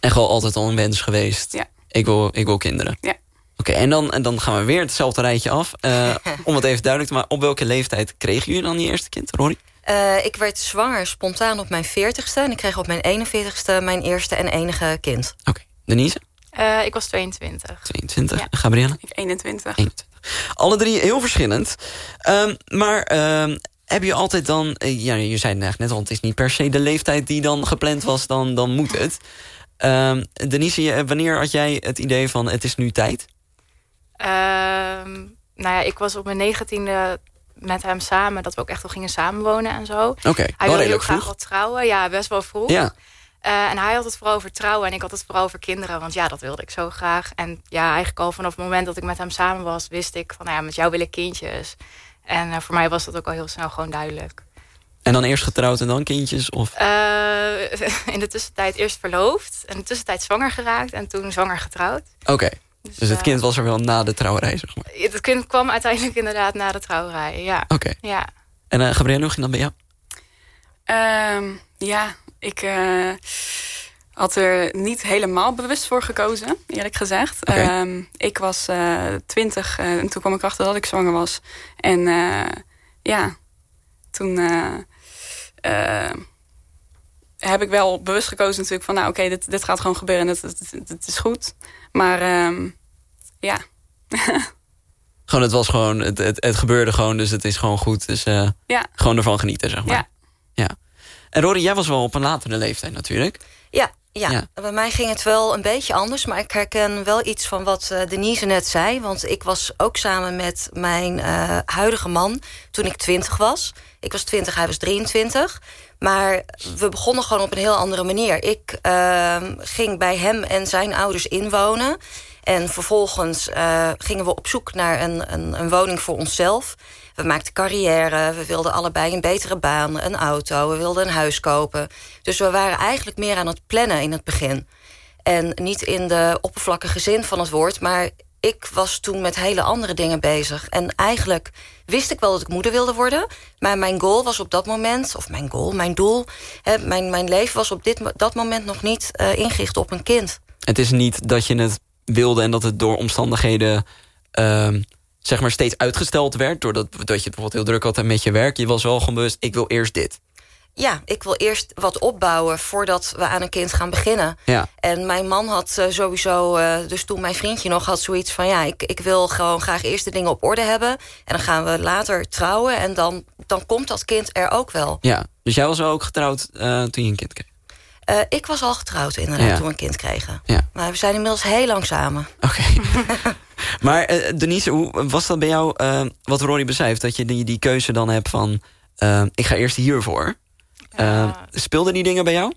En gewoon altijd al een wens geweest. Ja. Ik wil, ik wil kinderen. Ja. Oké, okay, en, dan, en dan gaan we weer hetzelfde rijtje af. om het even duidelijk te maken, op welke leeftijd kregen jullie dan die eerste kind, Rory? ik werd zwanger spontaan op mijn 40ste. En ik kreeg op mijn 41ste mijn eerste en enige kind. Oké, okay. Denise? Uh, ik was 22. 22. Ja. Gabrielle? Ik 21. 21. Alle drie heel verschillend. Um, maar um, heb je altijd dan... Uh, ja, je zei het net al, het is niet per se de leeftijd die dan gepland was, dan, dan moet het. Um, Denise, wanneer had jij het idee van het is nu tijd? nou ja, ik was op mijn negentiende met hem samen, dat we ook echt wel gingen samenwonen en zo. Oké, okay, Hij wilde heel vroeg. graag wat trouwen, ja, best wel vroeg. Ja. Uh, en hij had het vooral over trouwen en ik had het vooral over kinderen. Want ja, dat wilde ik zo graag. En ja, eigenlijk al vanaf het moment dat ik met hem samen was... wist ik van, nou ja, met jou wil ik kindjes. En uh, voor mij was dat ook al heel snel gewoon duidelijk. En dan eerst getrouwd en dan kindjes? Of? Uh, in de tussentijd eerst verloofd. In de tussentijd zwanger geraakt en toen zwanger getrouwd. Oké, okay. dus, dus, het kind was er wel na de trouwerij, zeg maar? Het kind kwam uiteindelijk inderdaad na de trouwerij, ja. Oké. Okay. Ja. En uh, Gabrielle, hoe ging dat bij jou? Um, ja, ik uh, had er niet helemaal bewust voor gekozen, eerlijk gezegd. Okay. Um, ik was uh, twintig uh, en toen kwam ik achter dat ik zwanger was. En ja, toen heb ik wel bewust gekozen natuurlijk van... nou oké, okay, dit, dit gaat gewoon gebeuren en het, het, het is goed. Maar um, ja... gewoon, het was gewoon, het, het, het, gebeurde gewoon, dus het is gewoon goed. Dus ja. gewoon ervan genieten, zeg maar. Ja. ja. En Rory, jij was wel op een latere leeftijd natuurlijk. Ja, ja, ja, bij mij ging het wel een beetje anders. Maar ik herken wel iets van wat uh, Denise net zei. Want ik was ook samen met mijn uh, huidige man toen ik 20 was. Ik was 20, hij was 23. Maar we begonnen gewoon op een heel andere manier. Ik uh, ging bij hem en zijn ouders inwonen. En vervolgens uh, gingen we op zoek naar een, een, een woning voor onszelf. We maakten carrière, we wilden allebei een betere baan, een auto... we wilden een huis kopen. Dus we waren eigenlijk meer aan het plannen in het begin. En niet in de oppervlakkige zin van het woord... maar ik was toen met hele andere dingen bezig. En eigenlijk wist ik wel dat ik moeder wilde worden... maar mijn goal was op dat moment, of mijn goal, mijn doel... Hè, mijn, mijn leven was op dit, dat moment nog niet uh, ingericht op een kind. Het is niet dat je het wilde en dat het door omstandigheden... Uh, zeg maar steeds uitgesteld werd... doordat dat je bijvoorbeeld heel druk had met je werk. Je was wel gewoon bewust, ik wil eerst dit. Ja, ik wil eerst wat opbouwen voordat we aan een kind gaan beginnen. Ja. En mijn man had uh, sowieso, uh, dus toen mijn vriendje nog had zoiets van... ja, ik, ik wil gewoon graag eerst de dingen op orde hebben... en dan gaan we later trouwen en dan, dan komt dat kind er ook wel. Ja, dus jij was wel ook getrouwd uh, toen je een kind kreeg? Uh, ik was al getrouwd inderdaad ja. toen we een kind kregen. Ja. Maar we zijn inmiddels heel lang samen. Oké. Okay. maar uh, Denise, hoe was dat bij jou, uh, wat Rory beschrijft... dat je die, die keuze dan hebt van... ik ga eerst hiervoor. speelden die dingen bij jou?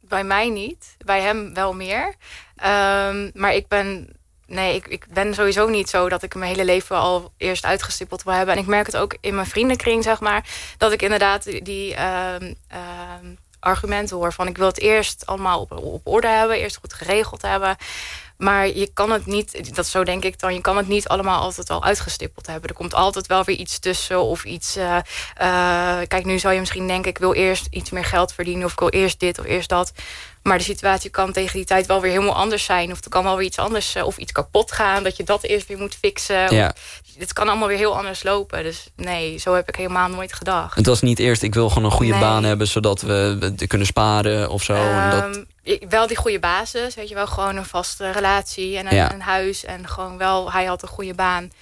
Bij mij niet. Bij hem wel meer. Um, maar ik ben... Nee, ik, ik ben sowieso niet zo dat ik mijn hele leven al eerst uitgestippeld wil hebben. En ik merk het ook in mijn vriendenkring, zeg maar. Dat ik inderdaad die... die argumenten hoor van ik wil het eerst allemaal op, op orde hebben, eerst goed geregeld hebben. Maar je kan het niet, dat zo denk ik dan, je kan het niet allemaal altijd al uitgestippeld hebben. Er komt altijd wel weer iets tussen of iets. Uh, uh, kijk, nu zou je misschien denken, ik wil eerst iets meer geld verdienen of ik wil eerst dit of eerst dat. Maar de situatie kan tegen die tijd wel weer helemaal anders zijn. Of er kan wel weer iets anders, of iets kapot gaan. Dat je dat eerst weer moet fixen. Ja. Het kan allemaal weer heel anders lopen. Dus nee, zo heb ik helemaal nooit gedacht. Het was niet eerst, ik wil gewoon een goede nee. baan hebben... zodat we kunnen sparen of zo. Um, en dat... Wel die goede basis, weet je wel. Gewoon een vaste relatie en een, ja. een huis. En gewoon wel, hij had een goede baan.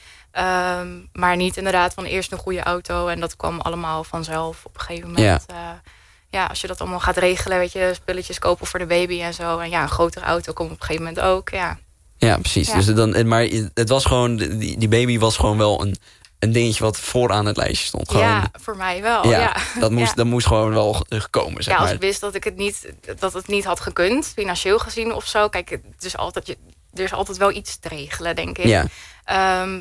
Um, maar niet inderdaad van eerst een goede auto. En dat kwam allemaal vanzelf op een gegeven moment. Ja. Uh, ja, als je dat allemaal gaat regelen, weet je, spulletjes kopen voor de baby en zo. En ja, een grotere auto komt op een gegeven moment ook, ja. Ja, precies. Ja. Dus dan, maar het was gewoon, die, die baby was gewoon wel een, een dingetje wat vooraan het lijstje stond. Gewoon, ja, voor mij wel. Ja, ja. Dat, moest, ja. dat moest gewoon wel gekomen, zeg ja, als maar. ik wist dat ik het niet, dat het niet had gekund, financieel gezien of zo. Kijk, het is altijd, er is altijd wel iets te regelen, denk ik. Ja. Ehm,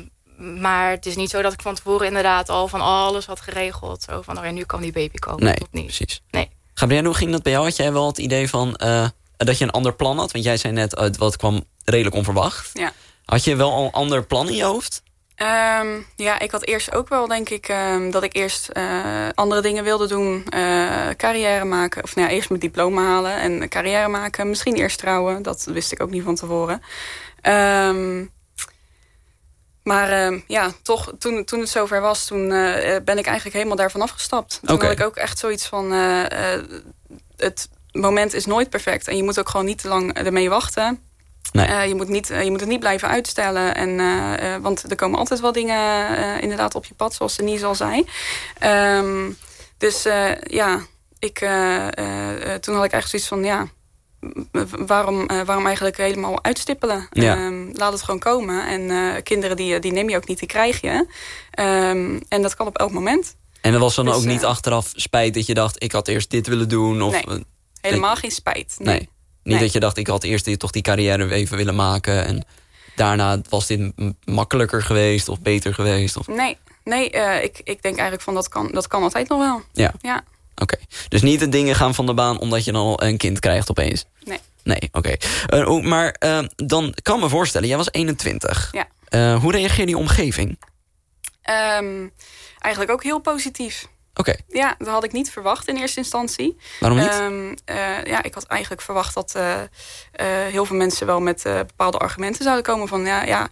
maar het is niet zo dat ik van tevoren inderdaad al van alles had geregeld. Zo van, oh ja, nu kan die baby komen. Nee, niet. precies. Nee. Gabrielle, hoe ging dat bij jou? Had jij wel het idee van eh, dat je een ander plan had? Want jij zei net, uh, wat kwam redelijk onverwacht. Ja. Had je wel een ander plan in je hoofd? Ehm, ja, ik had eerst ook wel, denk ik, um, dat ik eerst uh, andere dingen wilde doen. Uh, carrière maken. Of nou ja, eerst mijn diploma halen en carrière maken. Misschien eerst trouwen. Dat wist ik ook niet van tevoren. Um, maar ja, toch, toen, toen het zover was, toen uh, ben ik eigenlijk helemaal daarvan afgestapt. Toen okay. had ik ook echt zoiets van... het moment is nooit perfect. En je moet ook gewoon niet te lang ermee wachten. Nee. Uh, je, moet niet, uh, je moet het niet blijven uitstellen. En, uh, want er komen altijd wel dingen inderdaad op je pad, zoals Denise al zei. Um, dus ja, ik, toen had ik eigenlijk zoiets van... ja, waarom, waarom eigenlijk helemaal uitstippelen? Ja. Um, laat het gewoon komen. En kinderen die, die neem je ook niet, die krijg je. Um, en dat kan op elk moment. En er was dan Dus, ook niet achteraf spijt dat je dacht... ik had eerst dit willen doen? Of, nee, helemaal geen spijt. nee. nee. Niet Nee. dat je dacht, ik had eerst die, toch die carrière even willen maken... en daarna was dit makkelijker geweest of beter geweest? Of... Nee, nee uh, ik, ik denk eigenlijk van dat kan, dat kan altijd nog wel. Ja, ja. oké. Okay. Dus niet de dingen gaan van de baan omdat je dan al een kind krijgt opeens? Nee. Nee, oké. Okay. Uh, maar uh, dan kan me voorstellen, jij was 21. Ja. hoe reageerde je omgeving? Um, eigenlijk ook heel positief. Oké. Okay. Ja, dat had ik niet verwacht in eerste instantie. Waarom niet? Um, uh, ja, ik had eigenlijk verwacht dat uh, uh, heel veel mensen wel met bepaalde argumenten zouden komen. Van ja, ja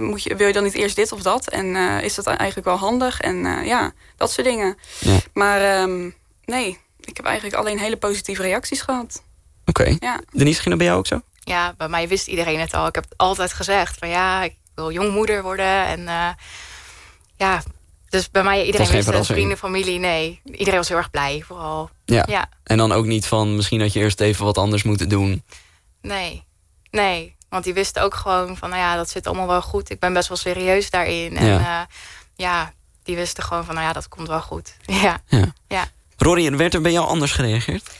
moet je, wil je dan niet eerst dit of dat? En is dat eigenlijk wel handig? En ja, dat soort dingen. Ja. Maar um, nee, ik heb eigenlijk alleen hele positieve reacties gehad. Oké. Okay. Ja. Denise, ging dat bij jou ook zo? Ja, bij mij wist iedereen het al. Ik heb het altijd gezegd van ja, ik wil jongmoeder worden. En ja, dus bij mij, iedereen wist het, vrienden, familie, nee. Iedereen was heel erg blij, vooral. Ja. ja. En dan ook niet van, misschien had je eerst even wat anders moeten doen. Nee, nee. Want die wisten ook gewoon van, nou ja, dat zit allemaal wel goed. Ik ben best wel serieus daarin. En ja, uh, ja die wisten gewoon van, nou ja, dat komt wel goed. Ja. ja. ja. Rory, werd er bij jou anders gereageerd?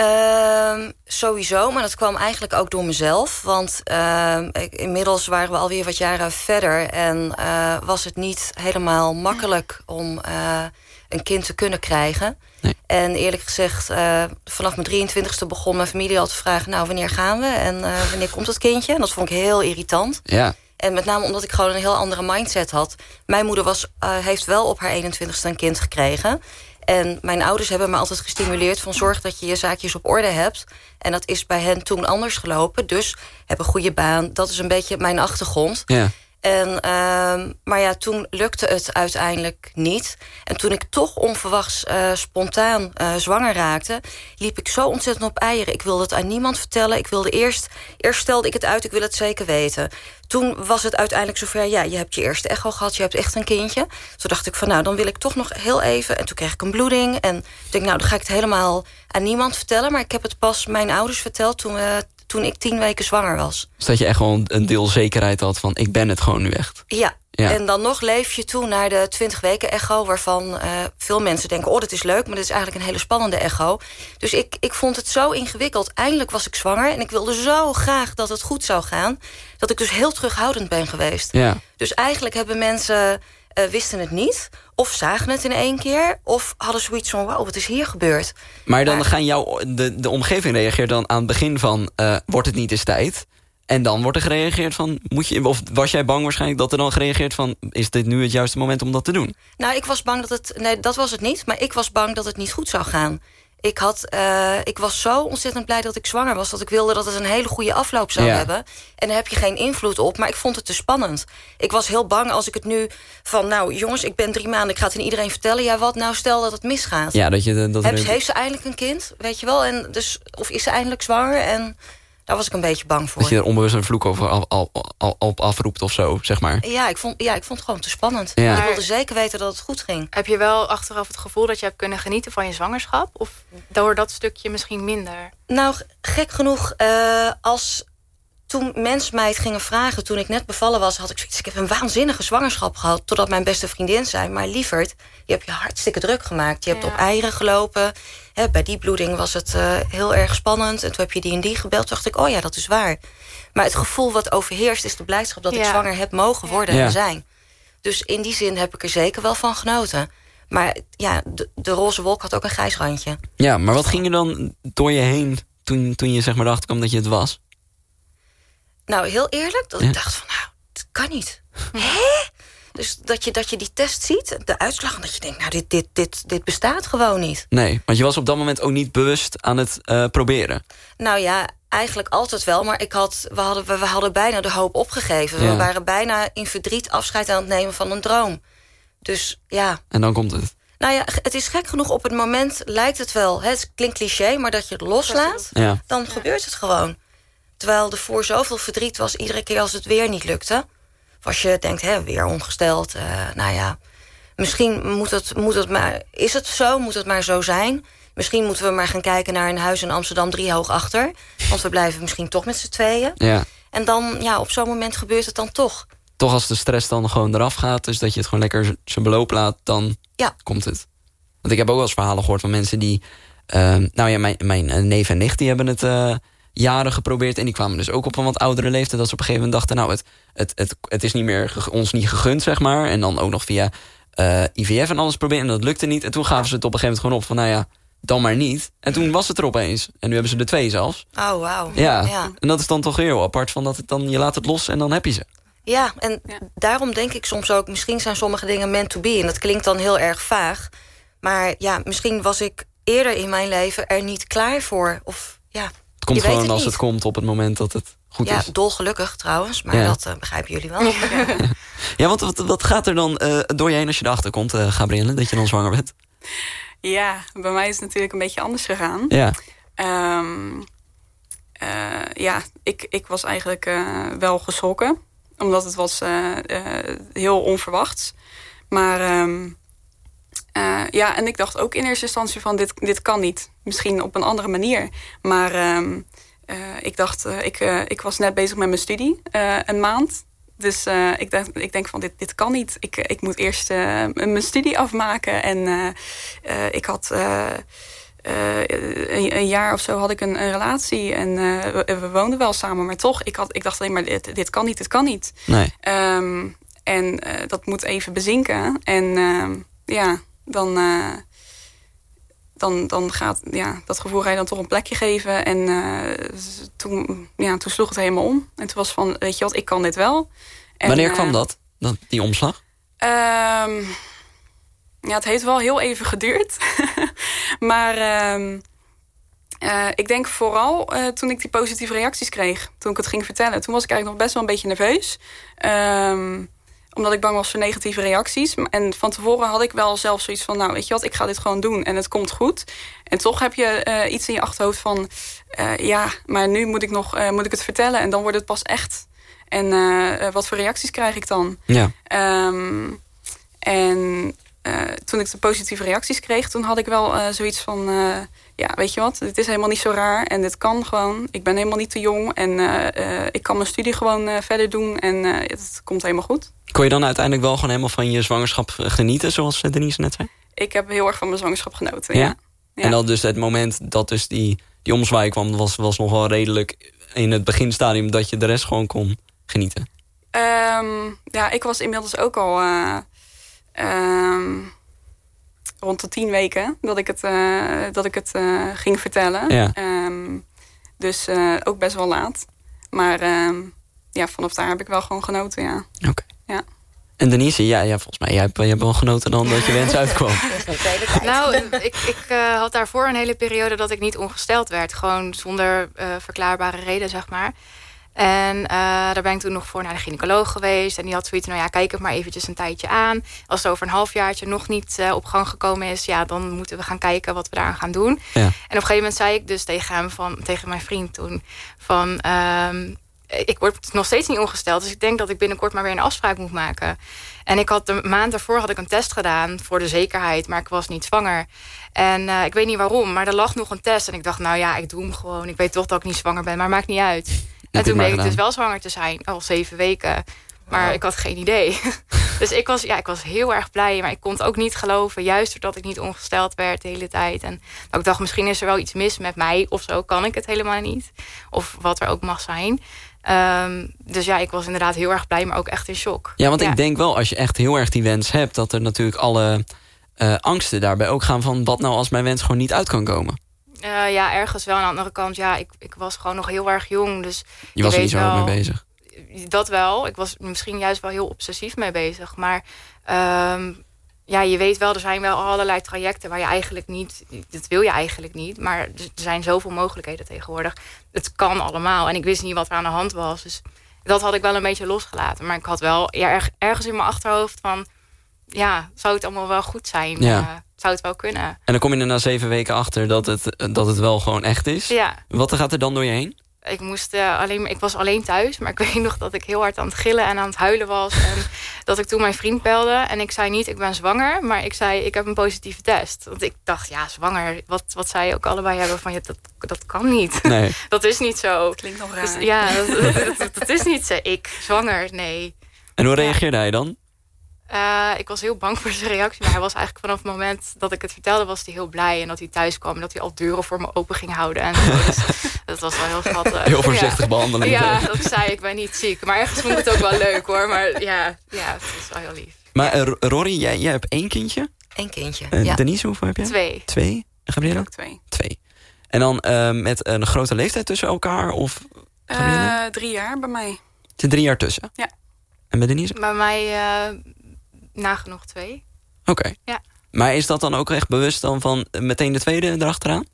Uh, sowieso, maar dat kwam eigenlijk ook door mezelf. Want uh, ik, inmiddels waren we alweer wat jaren verder... en uh, was het niet helemaal makkelijk om uh, een kind te kunnen krijgen. Nee. En eerlijk gezegd, uh, vanaf mijn 23ste begon mijn familie al te vragen... nou, wanneer gaan we en wanneer komt dat kindje? En dat vond ik heel irritant. Ja. En met name omdat ik gewoon een heel andere mindset had. Mijn moeder was, heeft wel op haar 21ste een kind gekregen... En mijn ouders hebben me altijd gestimuleerd van zorg dat je je zaakjes op orde hebt. En dat is bij hen toen anders gelopen. Dus heb een goede baan. Dat is een beetje mijn achtergrond. Ja. En, uh, maar ja, toen lukte het uiteindelijk niet. En toen ik toch onverwachts uh, spontaan uh, zwanger raakte... liep ik zo ontzettend op eieren. Ik wilde het aan niemand vertellen. Ik wilde eerst, eerst stelde ik het uit, ik wil het zeker weten. Toen was het uiteindelijk zover, ja, je hebt je eerste echo gehad... je hebt echt een kindje. Toen dacht ik van, nou, dan wil ik toch nog heel even... en toen kreeg ik een bloeding. En ik denk, nou, dan ga ik het helemaal aan niemand vertellen. Maar ik heb het pas mijn ouders verteld toen we toen ik tien weken zwanger was. Dus dat je echt gewoon een deel zekerheid had van... ik ben het gewoon nu echt. Ja, ja. en dan nog leef je toe naar de 20 weken echo... waarvan uh, veel mensen denken, oh, dat is leuk... maar dat is eigenlijk een hele spannende echo. Dus ik, ik vond het zo ingewikkeld. Eindelijk was ik zwanger en ik wilde zo graag dat het goed zou gaan... dat ik dus heel terughoudend ben geweest. Ja. Dus eigenlijk hebben mensen... Uh, wisten het niet, of zagen het in één keer... of hadden zoiets van, wauw, wat is hier gebeurd? Maar dan maar, gaan jou, de, de omgeving reageert dan aan het begin van... Uh, wordt het niet eens tijd? En dan wordt er gereageerd van... Moet je, of was jij bang waarschijnlijk dat er dan gereageerd van... is dit nu het juiste moment om dat te doen? Nou, ik was bang dat het... Nee, dat was het niet. Maar ik was bang dat het niet goed zou gaan. Ik, had, uh, ik was zo ontzettend blij dat ik zwanger was... dat ik wilde dat het een hele goede afloop zou ja. hebben. En daar heb je geen invloed op. Maar ik vond het te spannend. Ik was heel bang als ik het nu van... nou jongens, ik ben drie maanden, ik ga het aan iedereen vertellen. Ja, wat nou, stel dat het misgaat. Ja, dat je, dat Heb, heeft ze eindelijk een kind, weet je wel? En dus, of is ze eindelijk zwanger? En daar was ik een beetje bang voor. Dat je er onbewust een vloek over al, al, al, op afroept of zo, zeg maar. Ja, ik vond, ja, ik vond het gewoon te spannend. Ja. Ik wilde zeker weten dat het goed ging. Heb je wel achteraf het gevoel dat je hebt kunnen genieten van je zwangerschap? Of door dat stukje misschien minder? Nou, gek genoeg, uh, als toen mensen mij het gingen vragen, toen ik net bevallen was, had ik zoiets. Ik heb een waanzinnige zwangerschap gehad. Totdat mijn beste vriendin zei: Maar lieverd, je hebt je hartstikke druk gemaakt. Je hebt op eieren gelopen. bij die bloeding was het uh, heel erg spannend. En toen heb je die en die gebeld. Toen dacht ik: Oh ja, dat is waar. Maar het gevoel wat overheerst is de blijdschap dat ik zwanger heb mogen worden en zijn. Dus in die zin heb ik er zeker wel van genoten. Maar ja, de, de roze wolk had ook een grijs randje. Ja, maar wat ging er dan door je heen toen, toen je zeg maar erachter kwam dat je het was? Nou, heel eerlijk, dat ik dacht van, nou, het kan niet. Hè? Dus dat je, dat je die test ziet, de uitslag... en dat je denkt, nou, dit, dit, dit, dit bestaat gewoon niet. Nee, want je was op dat moment ook niet bewust aan het uh, proberen. Nou ja, eigenlijk altijd wel. Maar ik had, we, hadden, we, we hadden bijna de hoop opgegeven. We waren bijna in verdriet afscheid aan het nemen van een droom. Dus ja. En dan komt het. Nou ja, het is gek genoeg. Op het moment lijkt het wel. Het klinkt cliché, maar dat je het loslaat... Ja. dan gebeurt het gewoon. Terwijl er voor zoveel verdriet was... iedere keer als het weer niet lukte. Of als je denkt, hè, weer ongesteld. Uh, nou ja, misschien moet het, moet het maar... Is het zo? Moet het maar zo zijn? Misschien moeten we maar gaan kijken naar een huis in Amsterdam drie hoog achter. Want we blijven misschien toch met z'n tweeën. Ja. En dan, ja, op zo'n moment gebeurt het dan toch. Toch als de stress dan gewoon eraf gaat... dus dat je het gewoon lekker zijn beloop laat, dan ja. komt het. Want ik heb ook wel eens verhalen gehoord van mensen die... Uh, nou ja, mijn, mijn neef en nicht die hebben het uh, jaren geprobeerd... en die kwamen dus ook op een wat oudere leeftijd... dat ze op een gegeven moment dachten... nou, het, het, het, het is niet meer ons niet gegund, zeg maar. En dan ook nog via uh, IVF en alles proberen. En dat lukte niet. En toen gaven ze het op een gegeven moment gewoon op van... nou ja, dan maar niet. En toen was het er opeens. En nu hebben ze er twee zelfs. Oh, wauw. Ja. ja. en dat is dan toch heel apart. Van dat het dan, je laat het los en dan heb je ze. Ja, en daarom denk ik soms ook... misschien zijn sommige dingen meant to be. En dat klinkt dan heel erg vaag. Maar ja, misschien was ik eerder in mijn leven er niet klaar voor. Of ja, Het komt gewoon het als niet. het komt op het moment dat het goed ja, is. dolgelukkig trouwens. Maar Ja. dat uh, begrijpen jullie wel. Ja. Ja, want wat, wat gaat er dan uh, door je heen als je erachter komt, uh, Gabrielle, dat je dan zwanger bent? Ja, bij mij is het natuurlijk een beetje anders gegaan. Ja. Um, ja, ik, ik was eigenlijk wel geschrokken. Omdat het was heel onverwachts. Maar um, uh, ja, en ik dacht ook in eerste instantie van dit, dit kan niet. Misschien op een andere manier. Maar um, uh, ik dacht, uh, ik, ik was net bezig met mijn studie, een maand. Dus ik, denk, ik denk van dit, dit kan niet. Ik, ik moet eerst mijn studie afmaken. En ik had... Een, een, jaar of zo had ik een, een relatie en we, we, woonden wel samen, maar toch, ik, had, ik dacht alleen maar, dit, dit kan niet, dit kan niet. Nee. Um, en dat moet even bezinken. En ja, dan, uh, dan, dan gaat ja, dat gevoel ga je dan toch een plekje geven. En uh, toen, ja, toen sloeg het helemaal om. En toen was van, weet je wat, ik kan dit wel. En, Wanneer kwam dat, dat die omslag? Uh, ja, het heeft wel heel even geduurd. maar uh, ik denk vooral uh, toen ik die positieve reacties kreeg. Toen ik het ging vertellen. Toen was ik eigenlijk nog best wel een beetje nerveus. Um, omdat ik bang was voor negatieve reacties. En van tevoren had ik wel zelf zoiets van... nou, weet je wat, ik ga dit gewoon doen en het komt goed. En toch heb je uh, iets in je achterhoofd van... Uh, ja, maar nu moet ik, nog, uh, moet ik het vertellen en dan wordt het pas echt. En wat voor reacties krijg ik dan? Ja. Um, en toen ik de positieve reacties kreeg... toen had ik wel zoiets van... ja, weet je wat, dit is helemaal niet zo raar en dit kan gewoon. Ik ben helemaal niet te jong en ik kan mijn studie gewoon verder doen... en het komt helemaal goed. Kon je dan uiteindelijk wel gewoon helemaal van je zwangerschap genieten, zoals Denise net zei? Ik heb heel erg van mijn zwangerschap genoten, ja. ja? ja. En dan dus het moment dat dus die, die omzwaai kwam... Was, was nog wel redelijk in het beginstadium dat je de rest gewoon kon genieten? Um, ja, ik was inmiddels ook al uh, um, rond de tien weken... dat ik het, uh, dat ik het uh, ging vertellen. Ja. Um, dus ook best wel laat. Maar ja, vanaf daar heb ik wel gewoon genoten, ja. Oké. Okay. Ja. En Denise, ja, ja, volgens mij, jij hebt, jij hebt wel genoten dan dat je wens uitkwam. nou, ik, ik uh, had daarvoor een hele periode dat ik niet ongesteld werd. Gewoon zonder uh, verklaarbare reden, zeg maar. En uh, daar ben ik toen nog voor naar de gynaecoloog geweest. En die had zoiets, nou ja, kijk het maar eventjes een tijdje aan. Als het over een halfjaartje nog niet uh, op gang gekomen is... ja, dan moeten we gaan kijken wat we daar gaan doen. Ja. En op een gegeven moment zei ik dus tegen hem, van, tegen mijn vriend toen... van um, ik word nog steeds niet ongesteld. Dus ik denk dat ik binnenkort maar weer een afspraak moet maken. En ik had de maand daarvoor had ik een test gedaan voor de zekerheid. Maar ik was niet zwanger. En uh, ik weet niet waarom. Maar er lag nog een test. En ik dacht, nou ja, ik doe hem gewoon. Ik weet toch dat ik niet zwanger ben. Maar maakt niet uit. En toen bleek ik dus wel zwanger te zijn, al zeven weken. Maar ik had geen idee. dus ik was, ja, ik was heel erg blij, maar ik kon het ook niet geloven. Juist doordat ik niet ongesteld werd de hele tijd. En ik dacht, misschien is er wel iets mis met mij of zo. Kan ik het helemaal niet. Of wat er ook mag zijn. Ehm, dus ja, ik was inderdaad heel erg blij, maar ook echt in shock. Ja, want ik denk wel, als je echt heel erg die wens hebt... dat er natuurlijk alle eh, angsten daarbij ook gaan van... wat nou als mijn wens gewoon niet uit kan komen? Eh, ja, ergens wel. Aan de andere kant, ja, ik, ik was gewoon nog heel erg jong. Dus Je was er niet zo wel- mee bezig. Dat wel. Ik was misschien juist wel heel obsessief mee bezig. Maar ehm, ja, je weet wel, er zijn wel allerlei trajecten waar je eigenlijk niet... Dat wil je eigenlijk niet. Maar er zijn zoveel mogelijkheden tegenwoordig. Het kan allemaal. En ik wist niet wat er aan de hand was. Dus dat had ik wel een beetje losgelaten. Maar ik had wel ja, erg, ergens in mijn achterhoofd van... Ja, zou het allemaal wel goed zijn? Ja. Zou het wel kunnen? En dan kom je er na zeven weken achter dat het, dat het wel gewoon echt is. Ja. Wat gaat er dan door je heen? Ik, moest, eh, alleen, ik was alleen thuis, maar ik weet nog dat ik heel hard aan het gillen en aan het huilen was. En dat ik toen mijn vriend belde en ik zei niet ik ben zwanger, maar ik zei ik heb een positieve test. Want ik dacht, ja, zwanger, wat, wat zij ook allebei hebben van ja, dat, dat kan niet. Nee. dat is niet zo. Klinkt nog raar. Dus, ja, dat, dat, dat- dat is niet zo. Ik, zwanger, nee. En hoe reageerde hij dan? Eh, ik was heel bang voor zijn reactie. Maar hij was eigenlijk vanaf het moment dat ik het vertelde... was hij heel blij. En dat hij thuis kwam. En dat hij al deuren voor me open ging houden. En zo. Dus dat was wel heel schattig. Heel voorzichtig ja. behandelen. Ja, dat zei ik ben niet ziek. Maar ergens vond ik het ook wel leuk hoor. Maar ja, ja het is wel heel lief. Maar eh, Rory, jij, jij hebt één kindje. Eén kindje, Eh, ja. Denise, hoeveel heb jij? Twee. Twee? En Gabriella? twee. Twee. En dan met een grote leeftijd tussen elkaar? Of? Eh, drie jaar bij mij. Er drie jaar tussen? Ja. En bij Denise? Bij mij eh, nagenoeg twee. Oké. Ja. Maar is dat dan ook echt bewust dan van eh, meteen de tweede erachteraan?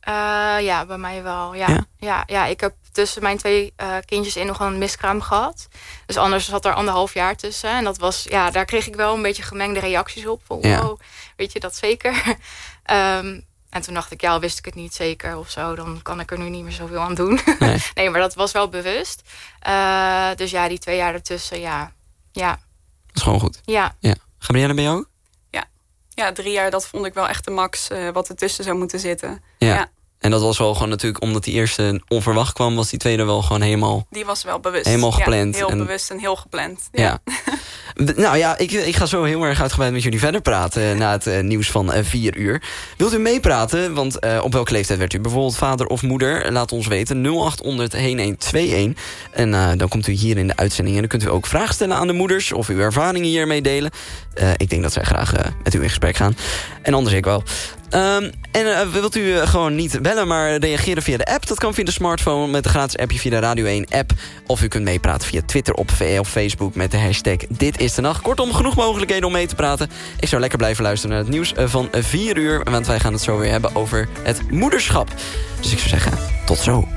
Eh, ja, bij mij wel. Ja. Ja? Ja? Ja, ik heb tussen mijn twee eh, kindjes in nog een miskraam gehad. Dus anders zat er anderhalf jaar tussen. En dat was, ja, daar kreeg ik wel een beetje gemengde reacties op. Van, Ja. wow, weet je dat zeker? Ehm, en toen dacht ik, ja, al wist ik het niet zeker of zo... dan kan ik er nu niet meer zoveel aan doen. Nee. nee, maar dat was wel bewust. Dus ja, die twee jaar ertussen, ja. Ja, Dat is gewoon goed. ja. Ja. Gabriella, ben je ook? Ja, drie jaar, dat vond ik wel echt de max eh, wat ertussen zou moeten zitten. Ja. Ja. En dat was wel gewoon natuurlijk, omdat die eerste onverwacht kwam... was die tweede wel gewoon helemaal... Die was wel bewust. Helemaal gepland. Ja, heel En- bewust en heel gepland. Ja. nou ja, ik, ik ga zo heel erg uitgebreid met jullie verder praten... na het eh, nieuws van eh, vier uur. Wilt u meepraten? Want eh, op welke leeftijd werd u bijvoorbeeld vader of moeder? Laat ons weten. 0800 1121. En eh, dan komt u hier in de uitzending. En dan kunt u ook vragen stellen aan de moeders... of uw ervaringen hiermee delen. Eh, ik denk dat zij graag eh, met u in gesprek gaan. En anders ik wel. Ehm, en eh, wilt u gewoon niet bellen, maar reageren via de app? Dat kan via de smartphone met de gratis appje via de Radio 1 app. Of u kunt meepraten via Twitter op of Facebook met de hashtag Dit is de Nacht. Kortom, genoeg mogelijkheden om mee te praten. Ik zou lekker blijven luisteren naar het nieuws van 4 uur. Want wij gaan het zo weer hebben over het moederschap. Dus ik zou zeggen, tot zo.